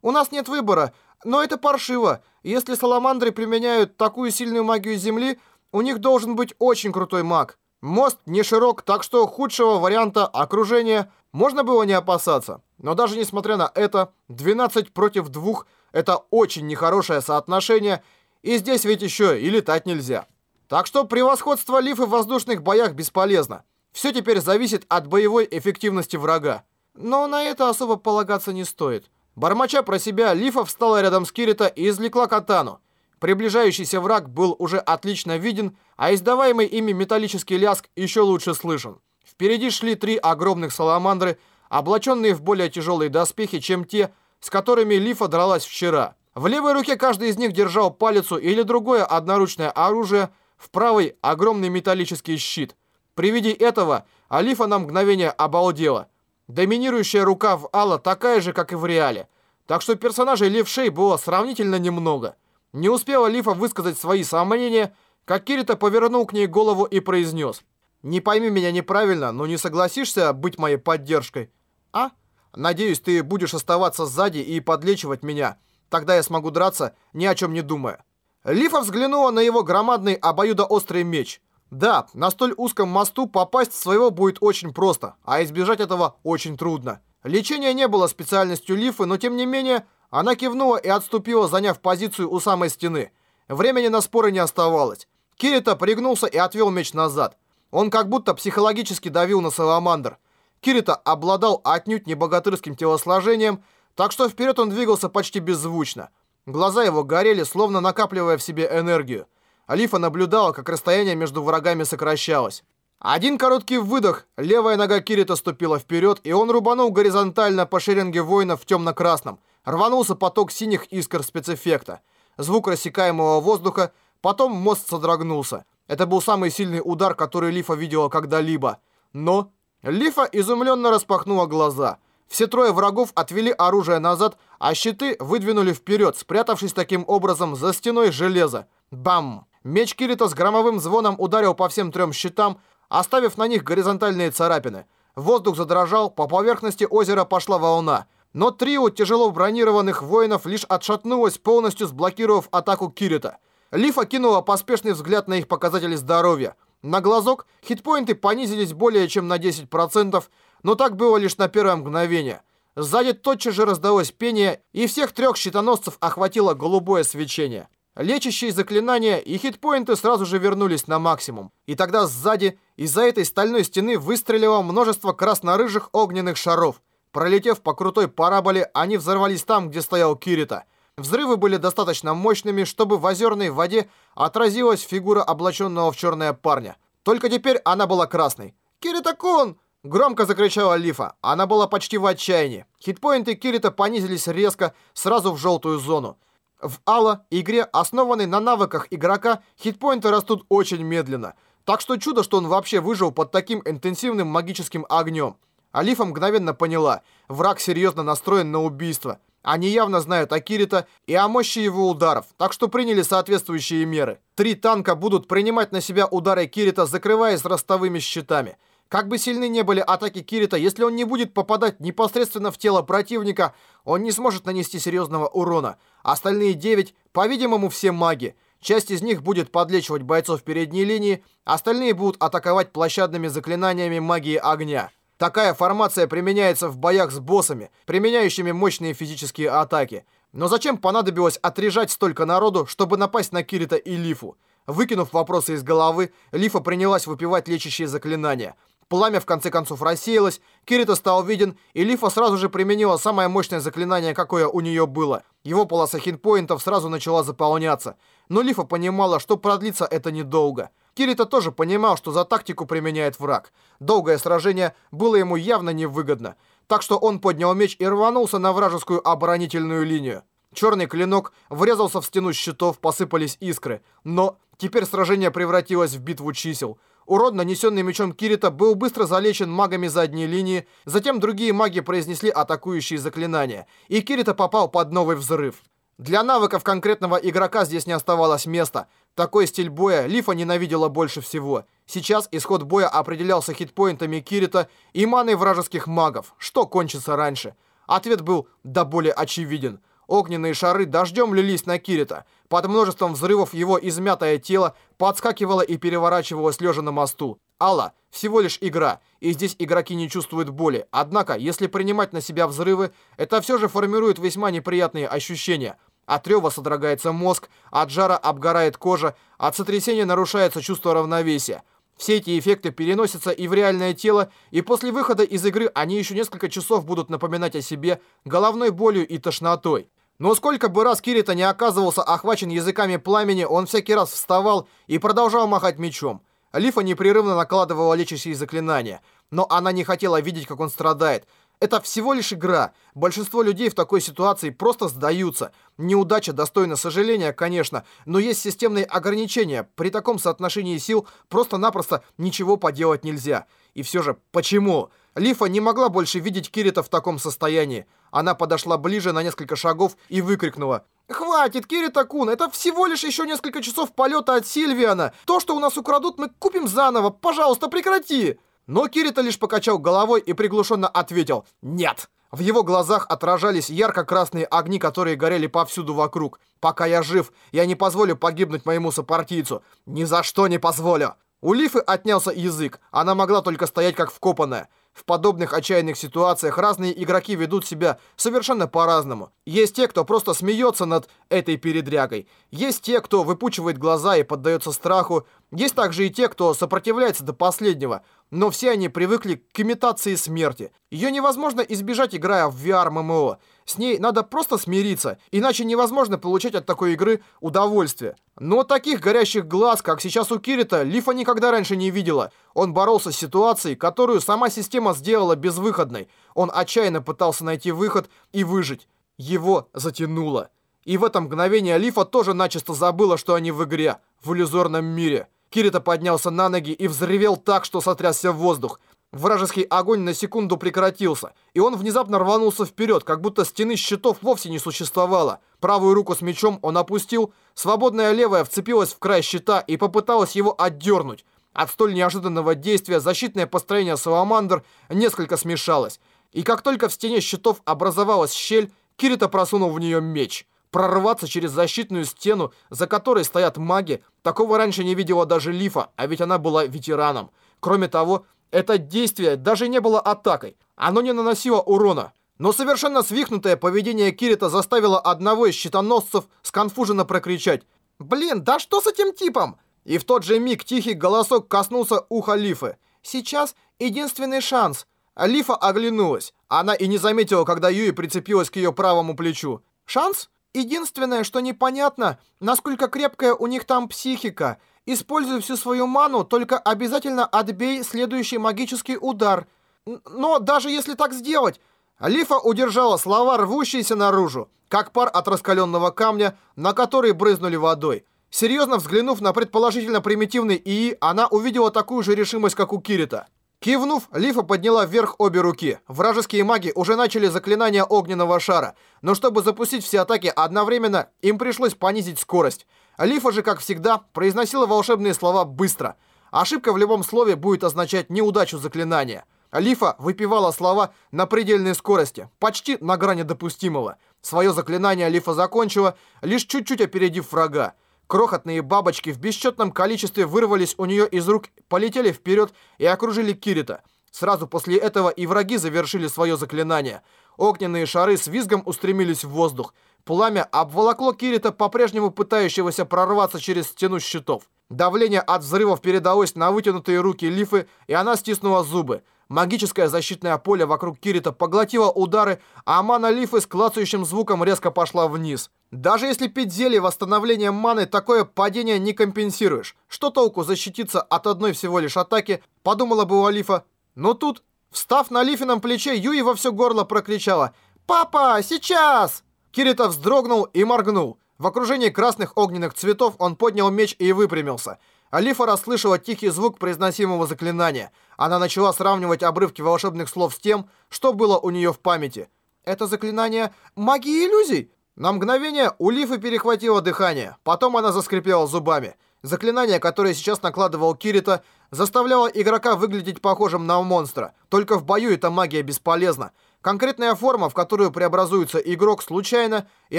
[SPEAKER 1] «У нас нет выбора, но это паршиво. Если саламандры применяют такую сильную магию Земли – у них должен быть очень крутой маг. Мост не широк, так что худшего варианта окружения можно было не опасаться. Но даже несмотря на это, 12 против 2 – это очень нехорошее соотношение, и здесь ведь еще и летать нельзя. Так что превосходство Лифы в воздушных боях бесполезно. Все теперь зависит от боевой эффективности врага. Но на это особо полагаться не стоит. Бормоча про себя, Лифа встала рядом с Кирита и извлекла катану. Приближающийся враг был уже отлично виден, а издаваемый ими металлический ляск еще лучше слышен. Впереди шли три огромных саламандры, облаченные в более тяжелые доспехи, чем те, с которыми Лифа дралась вчера. В левой руке каждый из них держал палицу или другое одноручное оружие, в правой – огромный металлический щит. При виде этого Алифа на мгновение обалдела. Доминирующая рука в Алла такая же, как и в Реале. Так что персонажей левшей было сравнительно немного – не успела Лифа высказать свои сомнения, как Кирита повернул к ней голову и произнес. «Не пойми меня неправильно, но не согласишься быть моей поддержкой?» «А? Надеюсь, ты будешь оставаться сзади и подлечивать меня. Тогда я смогу драться, ни о чем не думая». Лифа взглянула на его громадный обоюдоострый меч. Да, на столь узком мосту попасть в своего будет очень просто, а избежать этого очень трудно. Лечение не было специальностью Лифы, но тем не менее она кивнула и отступила, заняв позицию у самой стены. Времени на споры не оставалось. Кирита пригнулся и отвел меч назад. Он как будто психологически давил на Саламандр. Кирита обладал отнюдь не богатырским телосложением, так что вперед он двигался почти беззвучно. Глаза его горели, словно накапливая в себе энергию. Алифа наблюдала, как расстояние между врагами сокращалось. Один короткий выдох, левая нога Кирита ступила вперед, и он рубанул горизонтально по шеренге воинов в темно-красном – Рванулся поток синих искр спецэффекта. Звук рассекаемого воздуха, потом мост содрогнулся. Это был самый сильный удар, который Лифа видела когда-либо. Но Лифа изумленно распахнула глаза. Все трое врагов отвели оружие назад, а щиты выдвинули вперед, спрятавшись таким образом за стеной железа. Бам! Меч Кирита с громовым звоном ударил по всем трем щитам, оставив на них горизонтальные царапины. Воздух задрожал, по поверхности озера пошла волна. Но трио тяжело бронированных воинов лишь отшатнулось, полностью сблокировав атаку Кирита. Лифа кинула поспешный взгляд на их показатели здоровья. На глазок хитпоинты понизились более чем на 10%, но так было лишь на первое мгновение. Сзади тотчас же раздалось пение, и всех трех щитоносцев охватило голубое свечение. Лечащие заклинания и хитпоинты сразу же вернулись на максимум. И тогда сзади, из-за этой стальной стены, выстрелило множество красно-рыжих огненных шаров. Пролетев по крутой параболе, они взорвались там, где стоял Кирита. Взрывы были достаточно мощными, чтобы в озерной воде отразилась фигура облаченного в черное парня. Только теперь она была красной. «Кирита-кун!» Громко закричала Лифа. Она была почти в отчаянии. Хитпоинты Кирита понизились резко, сразу в желтую зону. В Алла игре, основанной на навыках игрока, хитпоинты растут очень медленно. Так что чудо, что он вообще выжил под таким интенсивным магическим огнем. Алифа мгновенно поняла, враг серьезно настроен на убийство. Они явно знают о Кирита и о мощи его ударов, так что приняли соответствующие меры. Три танка будут принимать на себя удары Кирита, закрываясь ростовыми щитами. Как бы сильны не были атаки Кирита, если он не будет попадать непосредственно в тело противника, он не сможет нанести серьезного урона. Остальные девять, по-видимому, все маги. Часть из них будет подлечивать бойцов передней линии, остальные будут атаковать площадными заклинаниями магии огня. Такая формация применяется в боях с боссами, применяющими мощные физические атаки. Но зачем понадобилось отрежать столько народу, чтобы напасть на Кирита и Лифу? Выкинув вопросы из головы, Лифа принялась выпивать лечащие заклинания – Пламя в конце концов рассеялось, Кирита стал виден, и Лифа сразу же применила самое мощное заклинание, какое у нее было. Его полоса хитпоинтов сразу начала заполняться. Но Лифа понимала, что продлится это недолго. Кирита тоже понимал, что за тактику применяет враг. Долгое сражение было ему явно невыгодно. Так что он поднял меч и рванулся на вражескую оборонительную линию. Черный клинок врезался в стену щитов, посыпались искры. Но теперь сражение превратилось в битву чисел. Урод, нанесенный мечом Кирита, был быстро залечен магами задней линии, затем другие маги произнесли атакующие заклинания, и Кирита попал под новый взрыв. Для навыков конкретного игрока здесь не оставалось места. Такой стиль боя Лифа ненавидела больше всего. Сейчас исход боя определялся хитпоинтами Кирита и маной вражеских магов. Что кончится раньше? Ответ был до более очевиден. Огненные шары дождем лились на Кирита. Под множеством взрывов его измятое тело подскакивало и переворачивалось лежа на мосту. Алла – всего лишь игра, и здесь игроки не чувствуют боли. Однако, если принимать на себя взрывы, это все же формирует весьма неприятные ощущения. От рева содрогается мозг, от жара обгорает кожа, от сотрясения нарушается чувство равновесия. Все эти эффекты переносятся и в реальное тело, и после выхода из игры они еще несколько часов будут напоминать о себе головной болью и тошнотой. Но сколько бы раз Кирита не оказывался охвачен языками пламени, он всякий раз вставал и продолжал махать мечом. Лифа непрерывно накладывала лечащие заклинания, но она не хотела видеть, как он страдает. Это всего лишь игра. Большинство людей в такой ситуации просто сдаются. Неудача достойна сожаления, конечно, но есть системные ограничения. При таком соотношении сил просто-напросто ничего поделать нельзя. И все же, почему? Лифа не могла больше видеть Кирита в таком состоянии. Она подошла ближе на несколько шагов и выкрикнула. «Хватит, Кирита-кун, это всего лишь еще несколько часов полета от Сильвиана. То, что у нас украдут, мы купим заново. Пожалуйста, прекрати!» Но Кирита лишь покачал головой и приглушенно ответил «Нет». В его глазах отражались ярко-красные огни, которые горели повсюду вокруг. «Пока я жив, я не позволю погибнуть моему сопартийцу. Ни за что не позволю!» У Лифы отнялся язык. Она могла только стоять как вкопанная. В подобных отчаянных ситуациях разные игроки ведут себя совершенно по-разному. Есть те, кто просто смеется над этой передрягой. Есть те, кто выпучивает глаза и поддается страху. Есть также и те, кто сопротивляется до последнего. Но все они привыкли к имитации смерти. Ее невозможно избежать, играя в VR-ММО. С ней надо просто смириться, иначе невозможно получать от такой игры удовольствие. Но таких горящих глаз, как сейчас у Кирита, Лифа никогда раньше не видела. Он боролся с ситуацией, которую сама система сделала безвыходной. Он отчаянно пытался найти выход и выжить. Его затянуло. И в это мгновение Лифа тоже начисто забыла, что они в игре, в иллюзорном мире. Кирита поднялся на ноги и взревел так, что сотрясся воздух. Вражеский огонь на секунду прекратился, и он внезапно рванулся вперед, как будто стены щитов вовсе не существовало. Правую руку с мечом он опустил, свободная левая вцепилась в край щита и попыталась его отдернуть. От столь неожиданного действия защитное построение Саламандр несколько смешалось, и как только в стене щитов образовалась щель, Кирита просунул в нее меч. Прорваться через защитную стену, за которой стоят маги, такого раньше не видела даже Лифа, а ведь она была ветераном. Кроме того, это действие даже не было атакой. Оно не наносило урона. Но совершенно свихнутое поведение Кирита заставило одного из щитоносцев сконфуженно прокричать «Блин, да что с этим типом?» И в тот же миг тихий голосок коснулся уха Лифы. «Сейчас единственный шанс». Лифа оглянулась. Она и не заметила, когда Юи прицепилась к ее правому плечу. «Шанс? Единственное, что непонятно, насколько крепкая у них там психика». Используй всю свою ману, только обязательно отбей следующий магический удар. Но даже если так сделать... Лифа удержала слова, рвущиеся наружу, как пар от раскаленного камня, на который брызнули водой. Серьезно взглянув на предположительно примитивный ИИ, она увидела такую же решимость, как у Кирита. Кивнув, Лифа подняла вверх обе руки. Вражеские маги уже начали заклинание огненного шара, но чтобы запустить все атаки одновременно, им пришлось понизить скорость. Лифа же, как всегда, произносила волшебные слова быстро. Ошибка в любом слове будет означать неудачу заклинания. Лифа выпивала слова на предельной скорости, почти на грани допустимого. Свое заклинание Лифа закончила, лишь чуть-чуть опередив врага. Крохотные бабочки в бесчетном количестве вырвались у нее из рук, полетели вперед и окружили Кирита. Сразу после этого и враги завершили свое заклинание. Огненные шары с визгом устремились в воздух. Пламя обволокло Кирита, по-прежнему пытающегося прорваться через стену щитов. Давление от взрывов передалось на вытянутые руки Лифы, и она стиснула зубы. Магическое защитное поле вокруг Кирита поглотило удары, а мана Лифы с клацающим звуком резко пошла вниз. Даже если пить зелье восстановления маны, такое падение не компенсируешь. Что толку защититься от одной всего лишь атаки, подумала бы у Алифа. Но тут, встав на Лифином плече, Юи во все горло прокричала «Папа, сейчас!» Кирита вздрогнул и моргнул. В окружении красных огненных цветов он поднял меч и выпрямился. Алифа расслышала тихий звук произносимого заклинания. Она начала сравнивать обрывки волшебных слов с тем, что было у нее в памяти. «Это заклинание магии иллюзий?» На мгновение у Лифы перехватило дыхание. Потом она заскрипела зубами. Заклинание, которое сейчас накладывал Кирита, заставляло игрока выглядеть похожим на монстра. Только в бою эта магия бесполезна. Конкретная форма, в которую преобразуется игрок случайно и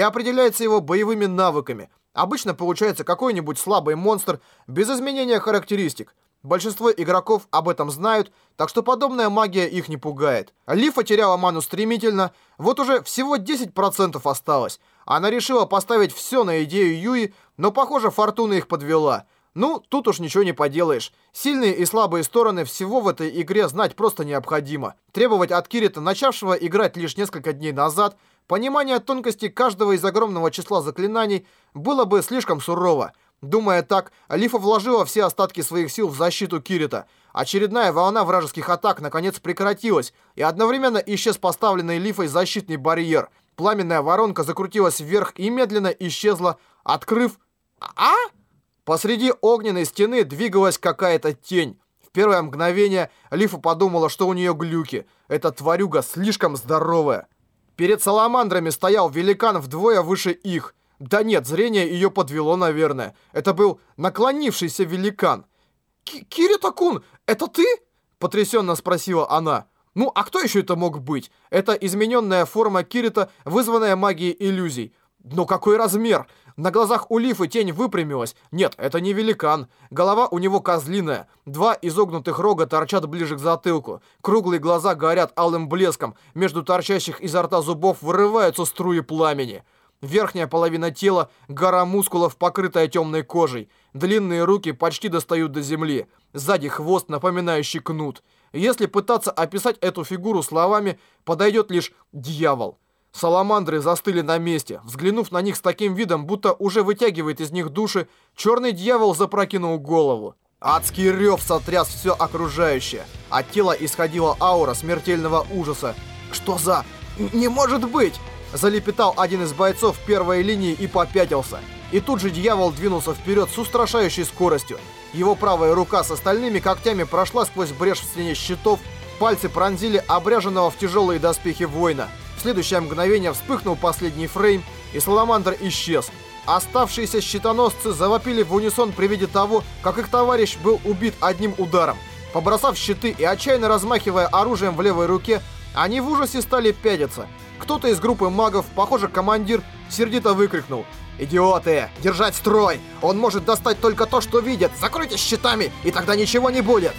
[SPEAKER 1] определяется его боевыми навыками. Обычно получается какой-нибудь слабый монстр без изменения характеристик. Большинство игроков об этом знают, так что подобная магия их не пугает. Лифа теряла ману стремительно, вот уже всего 10% осталось. Она решила поставить все на идею Юи, но, похоже, фортуна их подвела – ну, тут уж ничего не поделаешь. Сильные и слабые стороны всего в этой игре знать просто необходимо. Требовать от Кирита, начавшего играть лишь несколько дней назад, понимания тонкости каждого из огромного числа заклинаний было бы слишком сурово. Думая так, Лифа вложила все остатки своих сил в защиту Кирита. Очередная волна вражеских атак наконец прекратилась, и одновременно исчез поставленный Лифой защитный барьер. Пламенная воронка закрутилась вверх и медленно исчезла, открыв... А? Посреди огненной стены двигалась какая-то тень. В первое мгновение Лифа подумала, что у нее глюки. Эта тварюга слишком здоровая. Перед саламандрами стоял великан вдвое выше их. Да нет, зрение ее подвело, наверное. Это был наклонившийся великан. «Кирита-кун, это ты?» Потрясенно спросила она. Ну, а кто еще это мог быть? Это измененная форма Кирита, вызванная магией иллюзий. Но какой размер? На глазах у Лифы тень выпрямилась. Нет, это не великан. Голова у него козлиная. Два изогнутых рога торчат ближе к затылку. Круглые глаза горят алым блеском. Между торчащих изо рта зубов вырываются струи пламени. Верхняя половина тела – гора мускулов, покрытая темной кожей. Длинные руки почти достают до земли. Сзади хвост, напоминающий кнут. Если пытаться описать эту фигуру словами, подойдет лишь «дьявол». Саламандры застыли на месте. Взглянув на них с таким видом, будто уже вытягивает из них души, черный дьявол запрокинул голову. Адский рев сотряс все окружающее. От тела исходила аура смертельного ужаса. «Что за... не может быть!» Залепетал один из бойцов первой линии и попятился. И тут же дьявол двинулся вперед с устрашающей скоростью. Его правая рука с остальными когтями прошла сквозь брешь в стене щитов Пальцы пронзили обряженного в тяжелые доспехи воина. В следующее мгновение вспыхнул последний фрейм, и Саламандр исчез. Оставшиеся щитоносцы завопили в унисон при виде того, как их товарищ был убит одним ударом. Побросав щиты и отчаянно размахивая оружием в левой руке, они в ужасе стали пятиться. Кто-то из группы магов, похоже, командир, сердито выкрикнул. «Идиоты! Держать строй! Он может достать только то, что видит! Закройте щитами, и тогда ничего не будет!»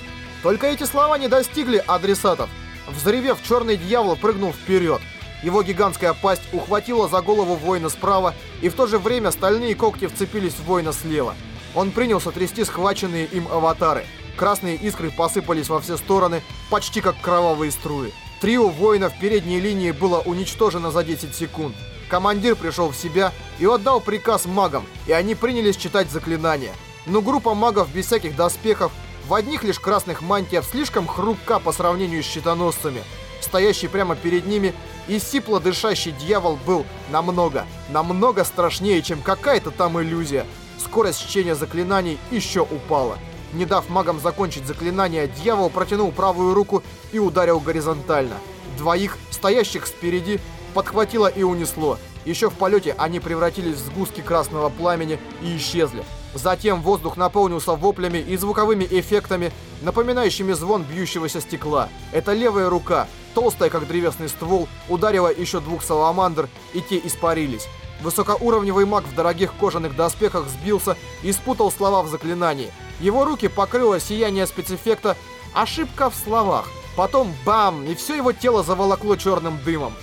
[SPEAKER 1] Только эти слова не достигли адресатов. Взревев, черный дьявол прыгнул вперед. Его гигантская пасть ухватила за голову воина справа, и в то же время стальные когти вцепились в воина слева. Он принялся трясти схваченные им аватары. Красные искры посыпались во все стороны, почти как кровавые струи. Трио воинов передней линии было уничтожено за 10 секунд. Командир пришел в себя и отдал приказ магам, и они принялись читать заклинания. Но группа магов без всяких доспехов, в одних лишь красных мантиях, слишком хрупка по сравнению с щитоносцами. Стоящий прямо перед ними и сипло дышащий дьявол был намного, намного страшнее, чем какая-то там иллюзия. Скорость чтения заклинаний еще упала. Не дав магам закончить заклинание, дьявол протянул правую руку и ударил горизонтально. Двоих, стоящих спереди, подхватило и унесло. Еще в полете они превратились в сгустки красного пламени и исчезли. Затем воздух наполнился воплями и звуковыми эффектами, напоминающими звон бьющегося стекла. Это левая рука, толстая как древесный ствол, ударила еще двух саламандр, и те испарились. Высокоуровневый маг в дорогих кожаных доспехах сбился и спутал слова в заклинании. Его руки покрыло сияние спецэффекта «Ошибка в словах». Потом бам, и все его тело заволокло черным дымом.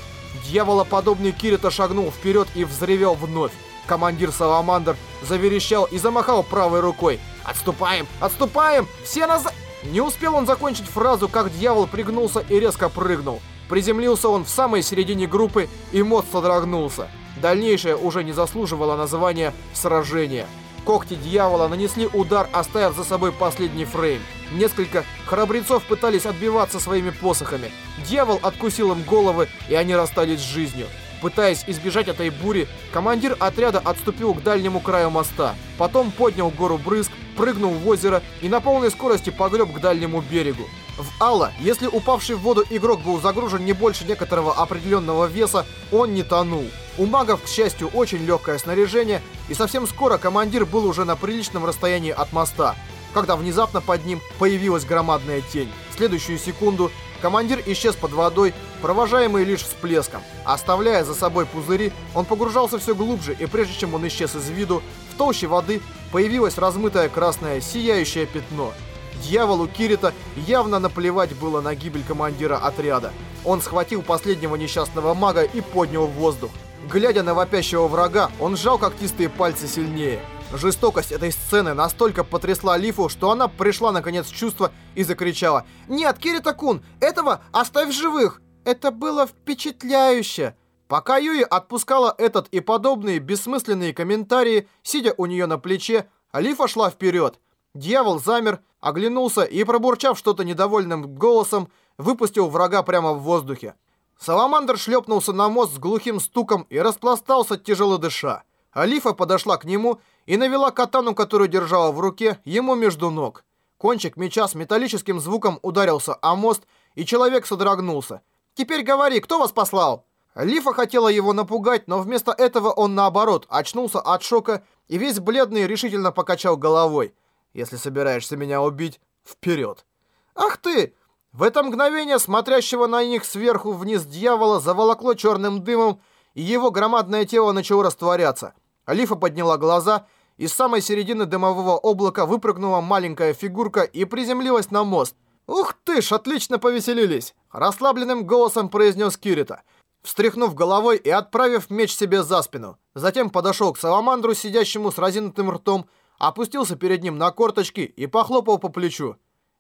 [SPEAKER 1] Дьяволоподобный Кирита шагнул вперед и взревел вновь. Командир Саламандр заверещал и замахал правой рукой. «Отступаем! Отступаем! Все назад!» Не успел он закончить фразу, как дьявол пригнулся и резко прыгнул. Приземлился он в самой середине группы, и мост содрогнулся. Дальнейшее уже не заслуживало названия «сражение». Когти дьявола нанесли удар, оставив за собой последний фрейм. Несколько храбрецов пытались отбиваться своими посохами. Дьявол откусил им головы, и они расстались с жизнью. Пытаясь избежать этой бури, командир отряда отступил к дальнему краю моста. Потом поднял гору брызг, прыгнул в озеро и на полной скорости погреб к дальнему берегу. В Алла, если упавший в воду игрок был загружен не больше некоторого определенного веса, он не тонул. У магов, к счастью, очень легкое снаряжение, и совсем скоро командир был уже на приличном расстоянии от моста, когда внезапно под ним появилась громадная тень. В следующую секунду командир исчез под водой, провожаемый лишь всплеском. Оставляя за собой пузыри, он погружался все глубже, и прежде чем он исчез из виду, в толще воды появилось размытое красное сияющее пятно – Дьяволу Кирита явно наплевать было на гибель командира отряда. Он схватил последнего несчастного мага и поднял в воздух. Глядя на вопящего врага, он сжал когтистые пальцы сильнее. Жестокость этой сцены настолько потрясла Лифу, что она пришла наконец в чувство и закричала «Нет, Кирита-кун, этого оставь живых!» Это было впечатляюще! Пока Юи отпускала этот и подобные бессмысленные комментарии, сидя у нее на плече, Лифа шла вперед. Дьявол замер, оглянулся и, пробурчав что-то недовольным голосом, выпустил врага прямо в воздухе. Саламандр шлепнулся на мост с глухим стуком и распластался, тяжело дыша. Алифа подошла к нему и навела катану, которую держала в руке, ему между ног. Кончик меча с металлическим звуком ударился о мост, и человек содрогнулся. «Теперь говори, кто вас послал?» Лифа хотела его напугать, но вместо этого он, наоборот, очнулся от шока и весь бледный решительно покачал головой. Если собираешься меня убить, вперед. Ах ты! В это мгновение смотрящего на них сверху вниз дьявола заволокло черным дымом, и его громадное тело начало растворяться. Алифа подняла глаза, из самой середины дымового облака выпрыгнула маленькая фигурка и приземлилась на мост. «Ух ты ж, отлично повеселились!» Расслабленным голосом произнес Кирита, встряхнув головой и отправив меч себе за спину. Затем подошел к Саламандру, сидящему с разинутым ртом, опустился перед ним на корточки и похлопал по плечу.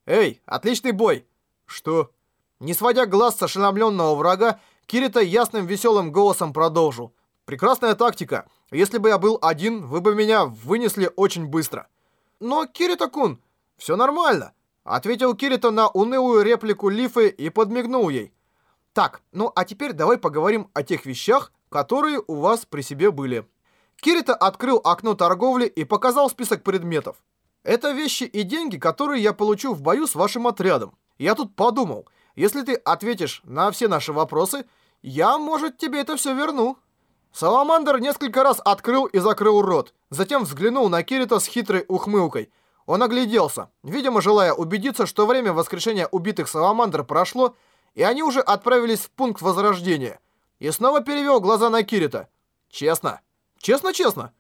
[SPEAKER 1] «Эй, отличный бой!» «Что?» Не сводя глаз с ошеломленного врага, Кирита ясным веселым голосом продолжил. «Прекрасная тактика. Если бы я был один, вы бы меня вынесли очень быстро». «Но, Кирита-кун, все нормально», — ответил Кирита на унылую реплику Лифы и подмигнул ей. «Так, ну а теперь давай поговорим о тех вещах, которые у вас при себе были». Кирита открыл окно торговли и показал список предметов. Это вещи и деньги, которые я получу в бою с вашим отрядом. Я тут подумал, Если ты ответишь на все наши вопросы, я, может, тебе это все верну». Саламандр несколько раз открыл и закрыл рот, затем взглянул на Кирита с хитрой ухмылкой. Он огляделся, видимо, желая убедиться, что время воскрешения убитых Саламандр прошло, и они уже отправились в пункт возрождения. И снова перевел глаза на Кирита. «Честно? Честно-честно?»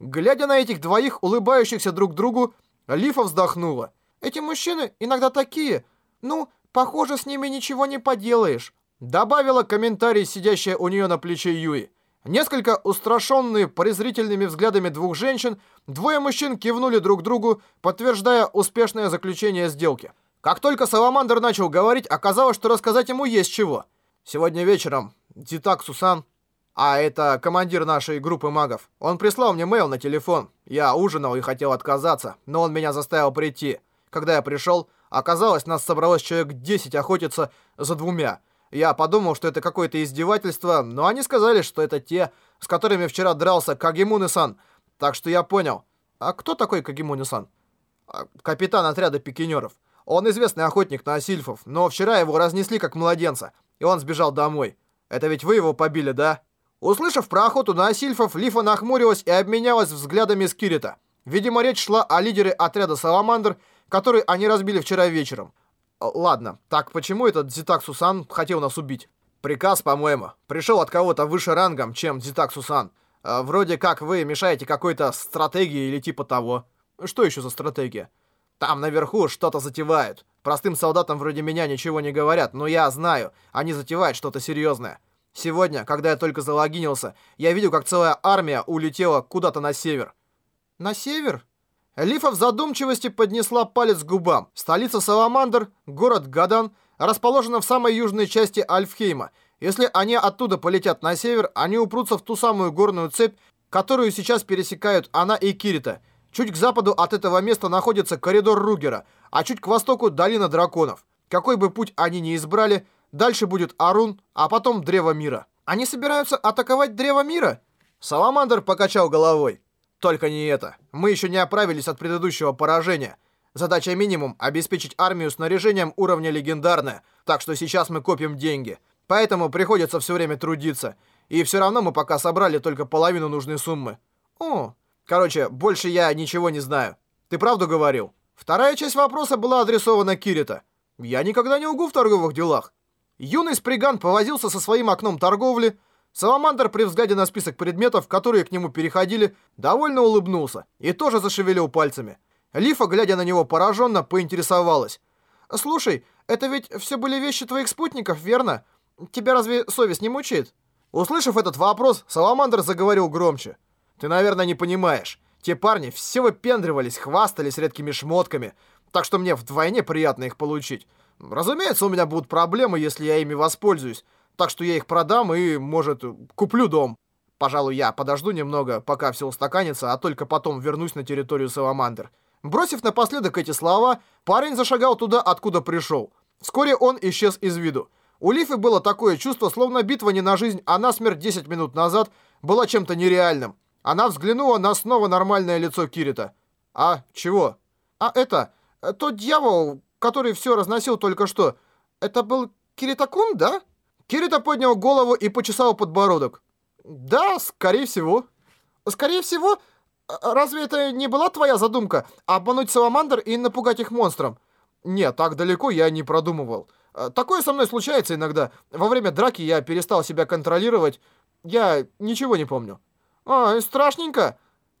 [SPEAKER 1] Глядя на этих двоих, улыбающихся друг другу, Лифа вздохнула. «Эти мужчины иногда такие. Ну, похоже, с ними ничего не поделаешь». Добавила комментарий, сидящая у нее на плече Юи. Несколько устрашенные презрительными взглядами двух женщин, двое мужчин кивнули друг другу, подтверждая успешное заключение сделки. Как только Саламандр начал говорить, оказалось, что рассказать ему есть чего. Сегодня вечером Дитак Сусан а это командир нашей группы магов. Он прислал мне мейл на телефон. Я ужинал и хотел отказаться, но он меня заставил прийти. Когда я пришел, оказалось, нас собралось человек 10 охотиться за двумя. Я подумал, что это какое-то издевательство, но они сказали, что это те, с которыми вчера дрался Кагемуны-сан. Так что я понял. А кто такой Кагемуны-сан? А, капитан отряда пикинеров. Он известный охотник на сильфов, но вчера его разнесли как младенца, и он сбежал домой. Это ведь вы его побили, да? Услышав про охоту на сильфов, Лифа нахмурилась и обменялась взглядами с Кирита. Видимо, речь шла о лидере отряда Саламандр, который они разбили вчера вечером. Ладно, так почему этот Зитак Сусан хотел нас убить? Приказ, по-моему, пришел от кого-то выше рангом, чем Зитак Сусан. Вроде как вы мешаете какой-то стратегии или типа того. Что еще за стратегия? Там наверху что-то затевают. Простым солдатам вроде меня ничего не говорят, но я знаю, они затевают что-то серьезное. Сегодня, когда я только залогинился, я видел, как целая армия улетела куда-то на север. На север? Лифа в задумчивости поднесла палец к губам. Столица Саламандр, город Гадан, расположена в самой южной части Альфхейма. Если они оттуда полетят на север, они упрутся в ту самую горную цепь, которую сейчас пересекают она и Кирита. Чуть к западу от этого места находится коридор Ругера, а чуть к востоку долина драконов. Какой бы путь они ни избрали, Дальше будет Арун, а потом Древо Мира. Они собираются атаковать Древо Мира? Саламандр покачал головой. Только не это. Мы еще не оправились от предыдущего поражения. Задача минимум — обеспечить армию снаряжением уровня легендарная, так что сейчас мы копим деньги. Поэтому приходится все время трудиться. И все равно мы пока собрали только половину нужной суммы. О, короче, больше я ничего не знаю. Ты правду говорил? Вторая часть вопроса была адресована Кирита. Я никогда не угу в торговых делах. Юный Сприган повозился со своим окном торговли. Саламандр при взгляде на список предметов, которые к нему переходили, довольно улыбнулся и тоже зашевелил пальцами. Лифа, глядя на него пораженно, поинтересовалась. «Слушай, это ведь все были вещи твоих спутников, верно? Тебя разве совесть не мучает?» Услышав этот вопрос, Саламандр заговорил громче. «Ты, наверное, не понимаешь. Те парни все выпендривались, хвастались редкими шмотками, так что мне вдвойне приятно их получить. Разумеется, у меня будут проблемы, если я ими воспользуюсь. Так что я их продам и, может, куплю дом. Пожалуй, я подожду немного, пока все устаканится, а только потом вернусь на территорию Саламандр. Бросив напоследок эти слова, парень зашагал туда, откуда пришел. Вскоре он исчез из виду. У Лифы было такое чувство, словно битва не на жизнь, а на смерть 10 минут назад была чем-то нереальным. Она взглянула на снова нормальное лицо Кирита. «А, чего?» «А это, тот дьявол, который все разносил только что, это был Киритакун, да? Кирита поднял голову и почесал подбородок. Да, скорее всего. Скорее всего, разве это не была твоя задумка? Обмануть Саламандр и напугать их монстром? Нет, так далеко я не продумывал. Такое со мной случается иногда. Во время драки я перестал себя контролировать. Я ничего не помню. А, страшненько.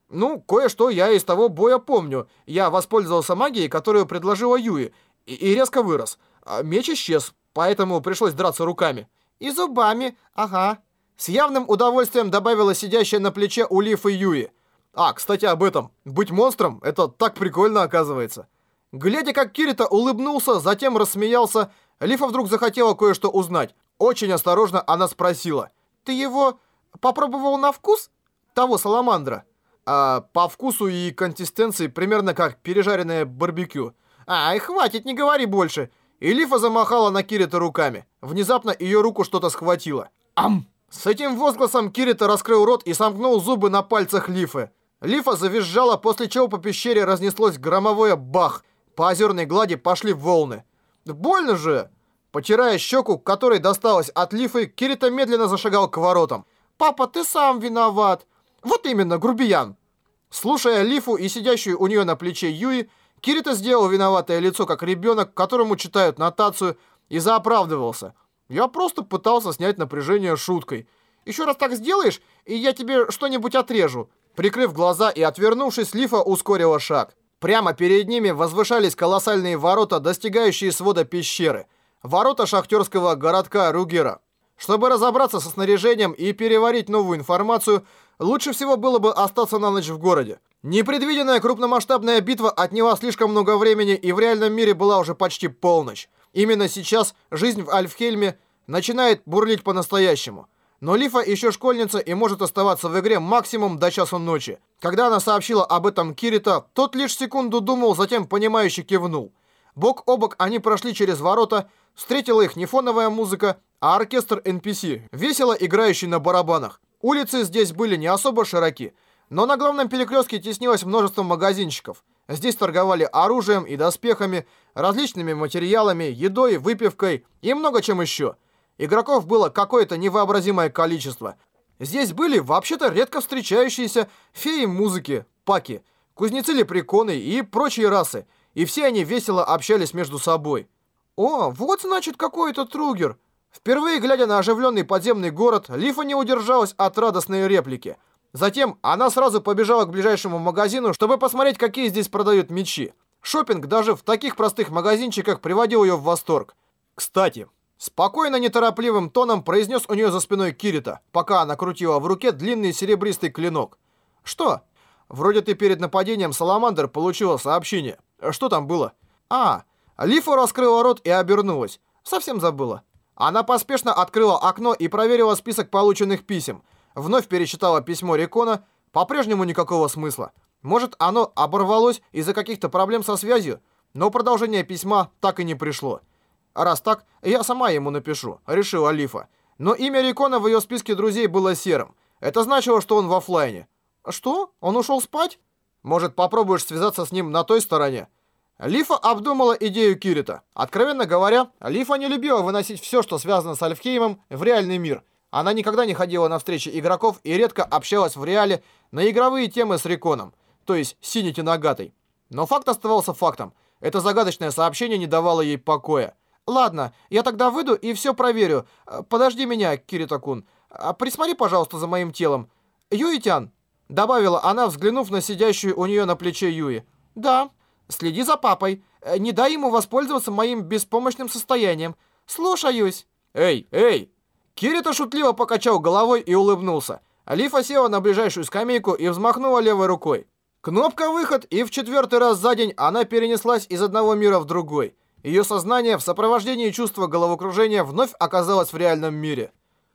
[SPEAKER 1] Ну, кое-что я из того боя помню. Я воспользовался магией, которую предложила Юи, и, и резко вырос. А меч исчез, поэтому пришлось драться руками. И зубами, ага. С явным удовольствием добавила сидящая на плече у Лифы Юи. А, кстати, об этом. Быть монстром — это так прикольно оказывается. Глядя, как Кирита улыбнулся, затем рассмеялся, Лифа вдруг захотела кое-что узнать. Очень осторожно она спросила. «Ты его попробовал на вкус? Того саламандра?» а, «По вкусу и консистенции примерно как пережаренное барбекю». «Ай, хватит, не говори больше!» И Лифа замахала на Кирита руками. Внезапно ее руку что-то схватило. «Ам!» С этим возгласом Кирита раскрыл рот и сомкнул зубы на пальцах Лифы. Лифа завизжала, после чего по пещере разнеслось громовое бах. По озерной глади пошли волны. «Больно же!» Потирая щеку, которой досталось от Лифы, Кирита медленно зашагал к воротам. «Папа, ты сам виноват!» «Вот именно, грубиян!» Слушая Лифу и сидящую у нее на плече Юи, Кирита сделал виноватое лицо, как ребенок, которому читают нотацию, и заоправдывался. «Я просто пытался снять напряжение шуткой. Еще раз так сделаешь, и я тебе что-нибудь отрежу». Прикрыв глаза и отвернувшись, Лифа ускорила шаг. Прямо перед ними возвышались колоссальные ворота, достигающие свода пещеры. Ворота шахтерского городка Ругера. Чтобы разобраться со снаряжением и переварить новую информацию, лучше всего было бы остаться на ночь в городе. Непредвиденная крупномасштабная битва отняла слишком много времени, и в реальном мире была уже почти полночь. Именно сейчас жизнь в Альфхельме начинает бурлить по-настоящему. Но Лифа еще школьница и может оставаться в игре максимум до часу ночи. Когда она сообщила об этом Кирита, тот лишь секунду думал, затем понимающе кивнул. Бок о бок они прошли через ворота, встретила их не фоновая музыка, а оркестр NPC, весело играющий на барабанах. Улицы здесь были не особо широки, но на главном перекрестке теснилось множество магазинчиков. Здесь торговали оружием и доспехами, различными материалами, едой, выпивкой и много чем еще. Игроков было какое-то невообразимое количество. Здесь были вообще-то редко встречающиеся феи музыки, паки, кузнецы-лепреконы и прочие расы – и все они весело общались между собой. «О, вот значит какой-то Тругер!» Впервые глядя на оживленный подземный город, Лифа не удержалась от радостной реплики. Затем она сразу побежала к ближайшему магазину, чтобы посмотреть, какие здесь продают мечи. Шопинг даже в таких простых магазинчиках приводил ее в восторг. Кстати, спокойно неторопливым тоном произнес у нее за спиной Кирита, пока она крутила в руке длинный серебристый клинок. «Что?» Вроде ты перед нападением Саламандр получила сообщение. Что там было? А, Лифа раскрыла рот и обернулась. Совсем забыла. Она поспешно открыла окно и проверила список полученных писем. Вновь перечитала письмо Рекона. По-прежнему никакого смысла. Может, оно оборвалось из-за каких-то проблем со связью? Но продолжение письма так и не пришло. Раз так, я сама ему напишу, решила Лифа. Но имя Рекона в ее списке друзей было серым. Это значило, что он в офлайне. Что? Он ушел спать? Может, попробуешь связаться с ним на той стороне? Лифа обдумала идею Кирита. Откровенно говоря, Лифа не любила выносить все, что связано с Альфхеймом, в реальный мир. Она никогда не ходила на встречи игроков и редко общалась в реале на игровые темы с Реконом, то есть Синити Нагатой. Но факт оставался фактом. Это загадочное сообщение не давало ей покоя. «Ладно, я тогда выйду и все проверю. Подожди меня, Кирита-кун. А присмотри, пожалуйста, за моим телом. Юитян, Добавила она, взглянув на сидящую у нее на плече Юи. «Да, следи за папой. Э, не дай ему воспользоваться моим беспомощным состоянием. Слушаюсь». «Эй, эй!» Кирита шутливо покачал головой и улыбнулся. Алифа села на ближайшую скамейку и взмахнула левой рукой. Кнопка «Выход», и в четвертый раз за день она перенеслась из одного мира в другой. Ее сознание в сопровождении чувства головокружения вновь оказалось в реальном мире –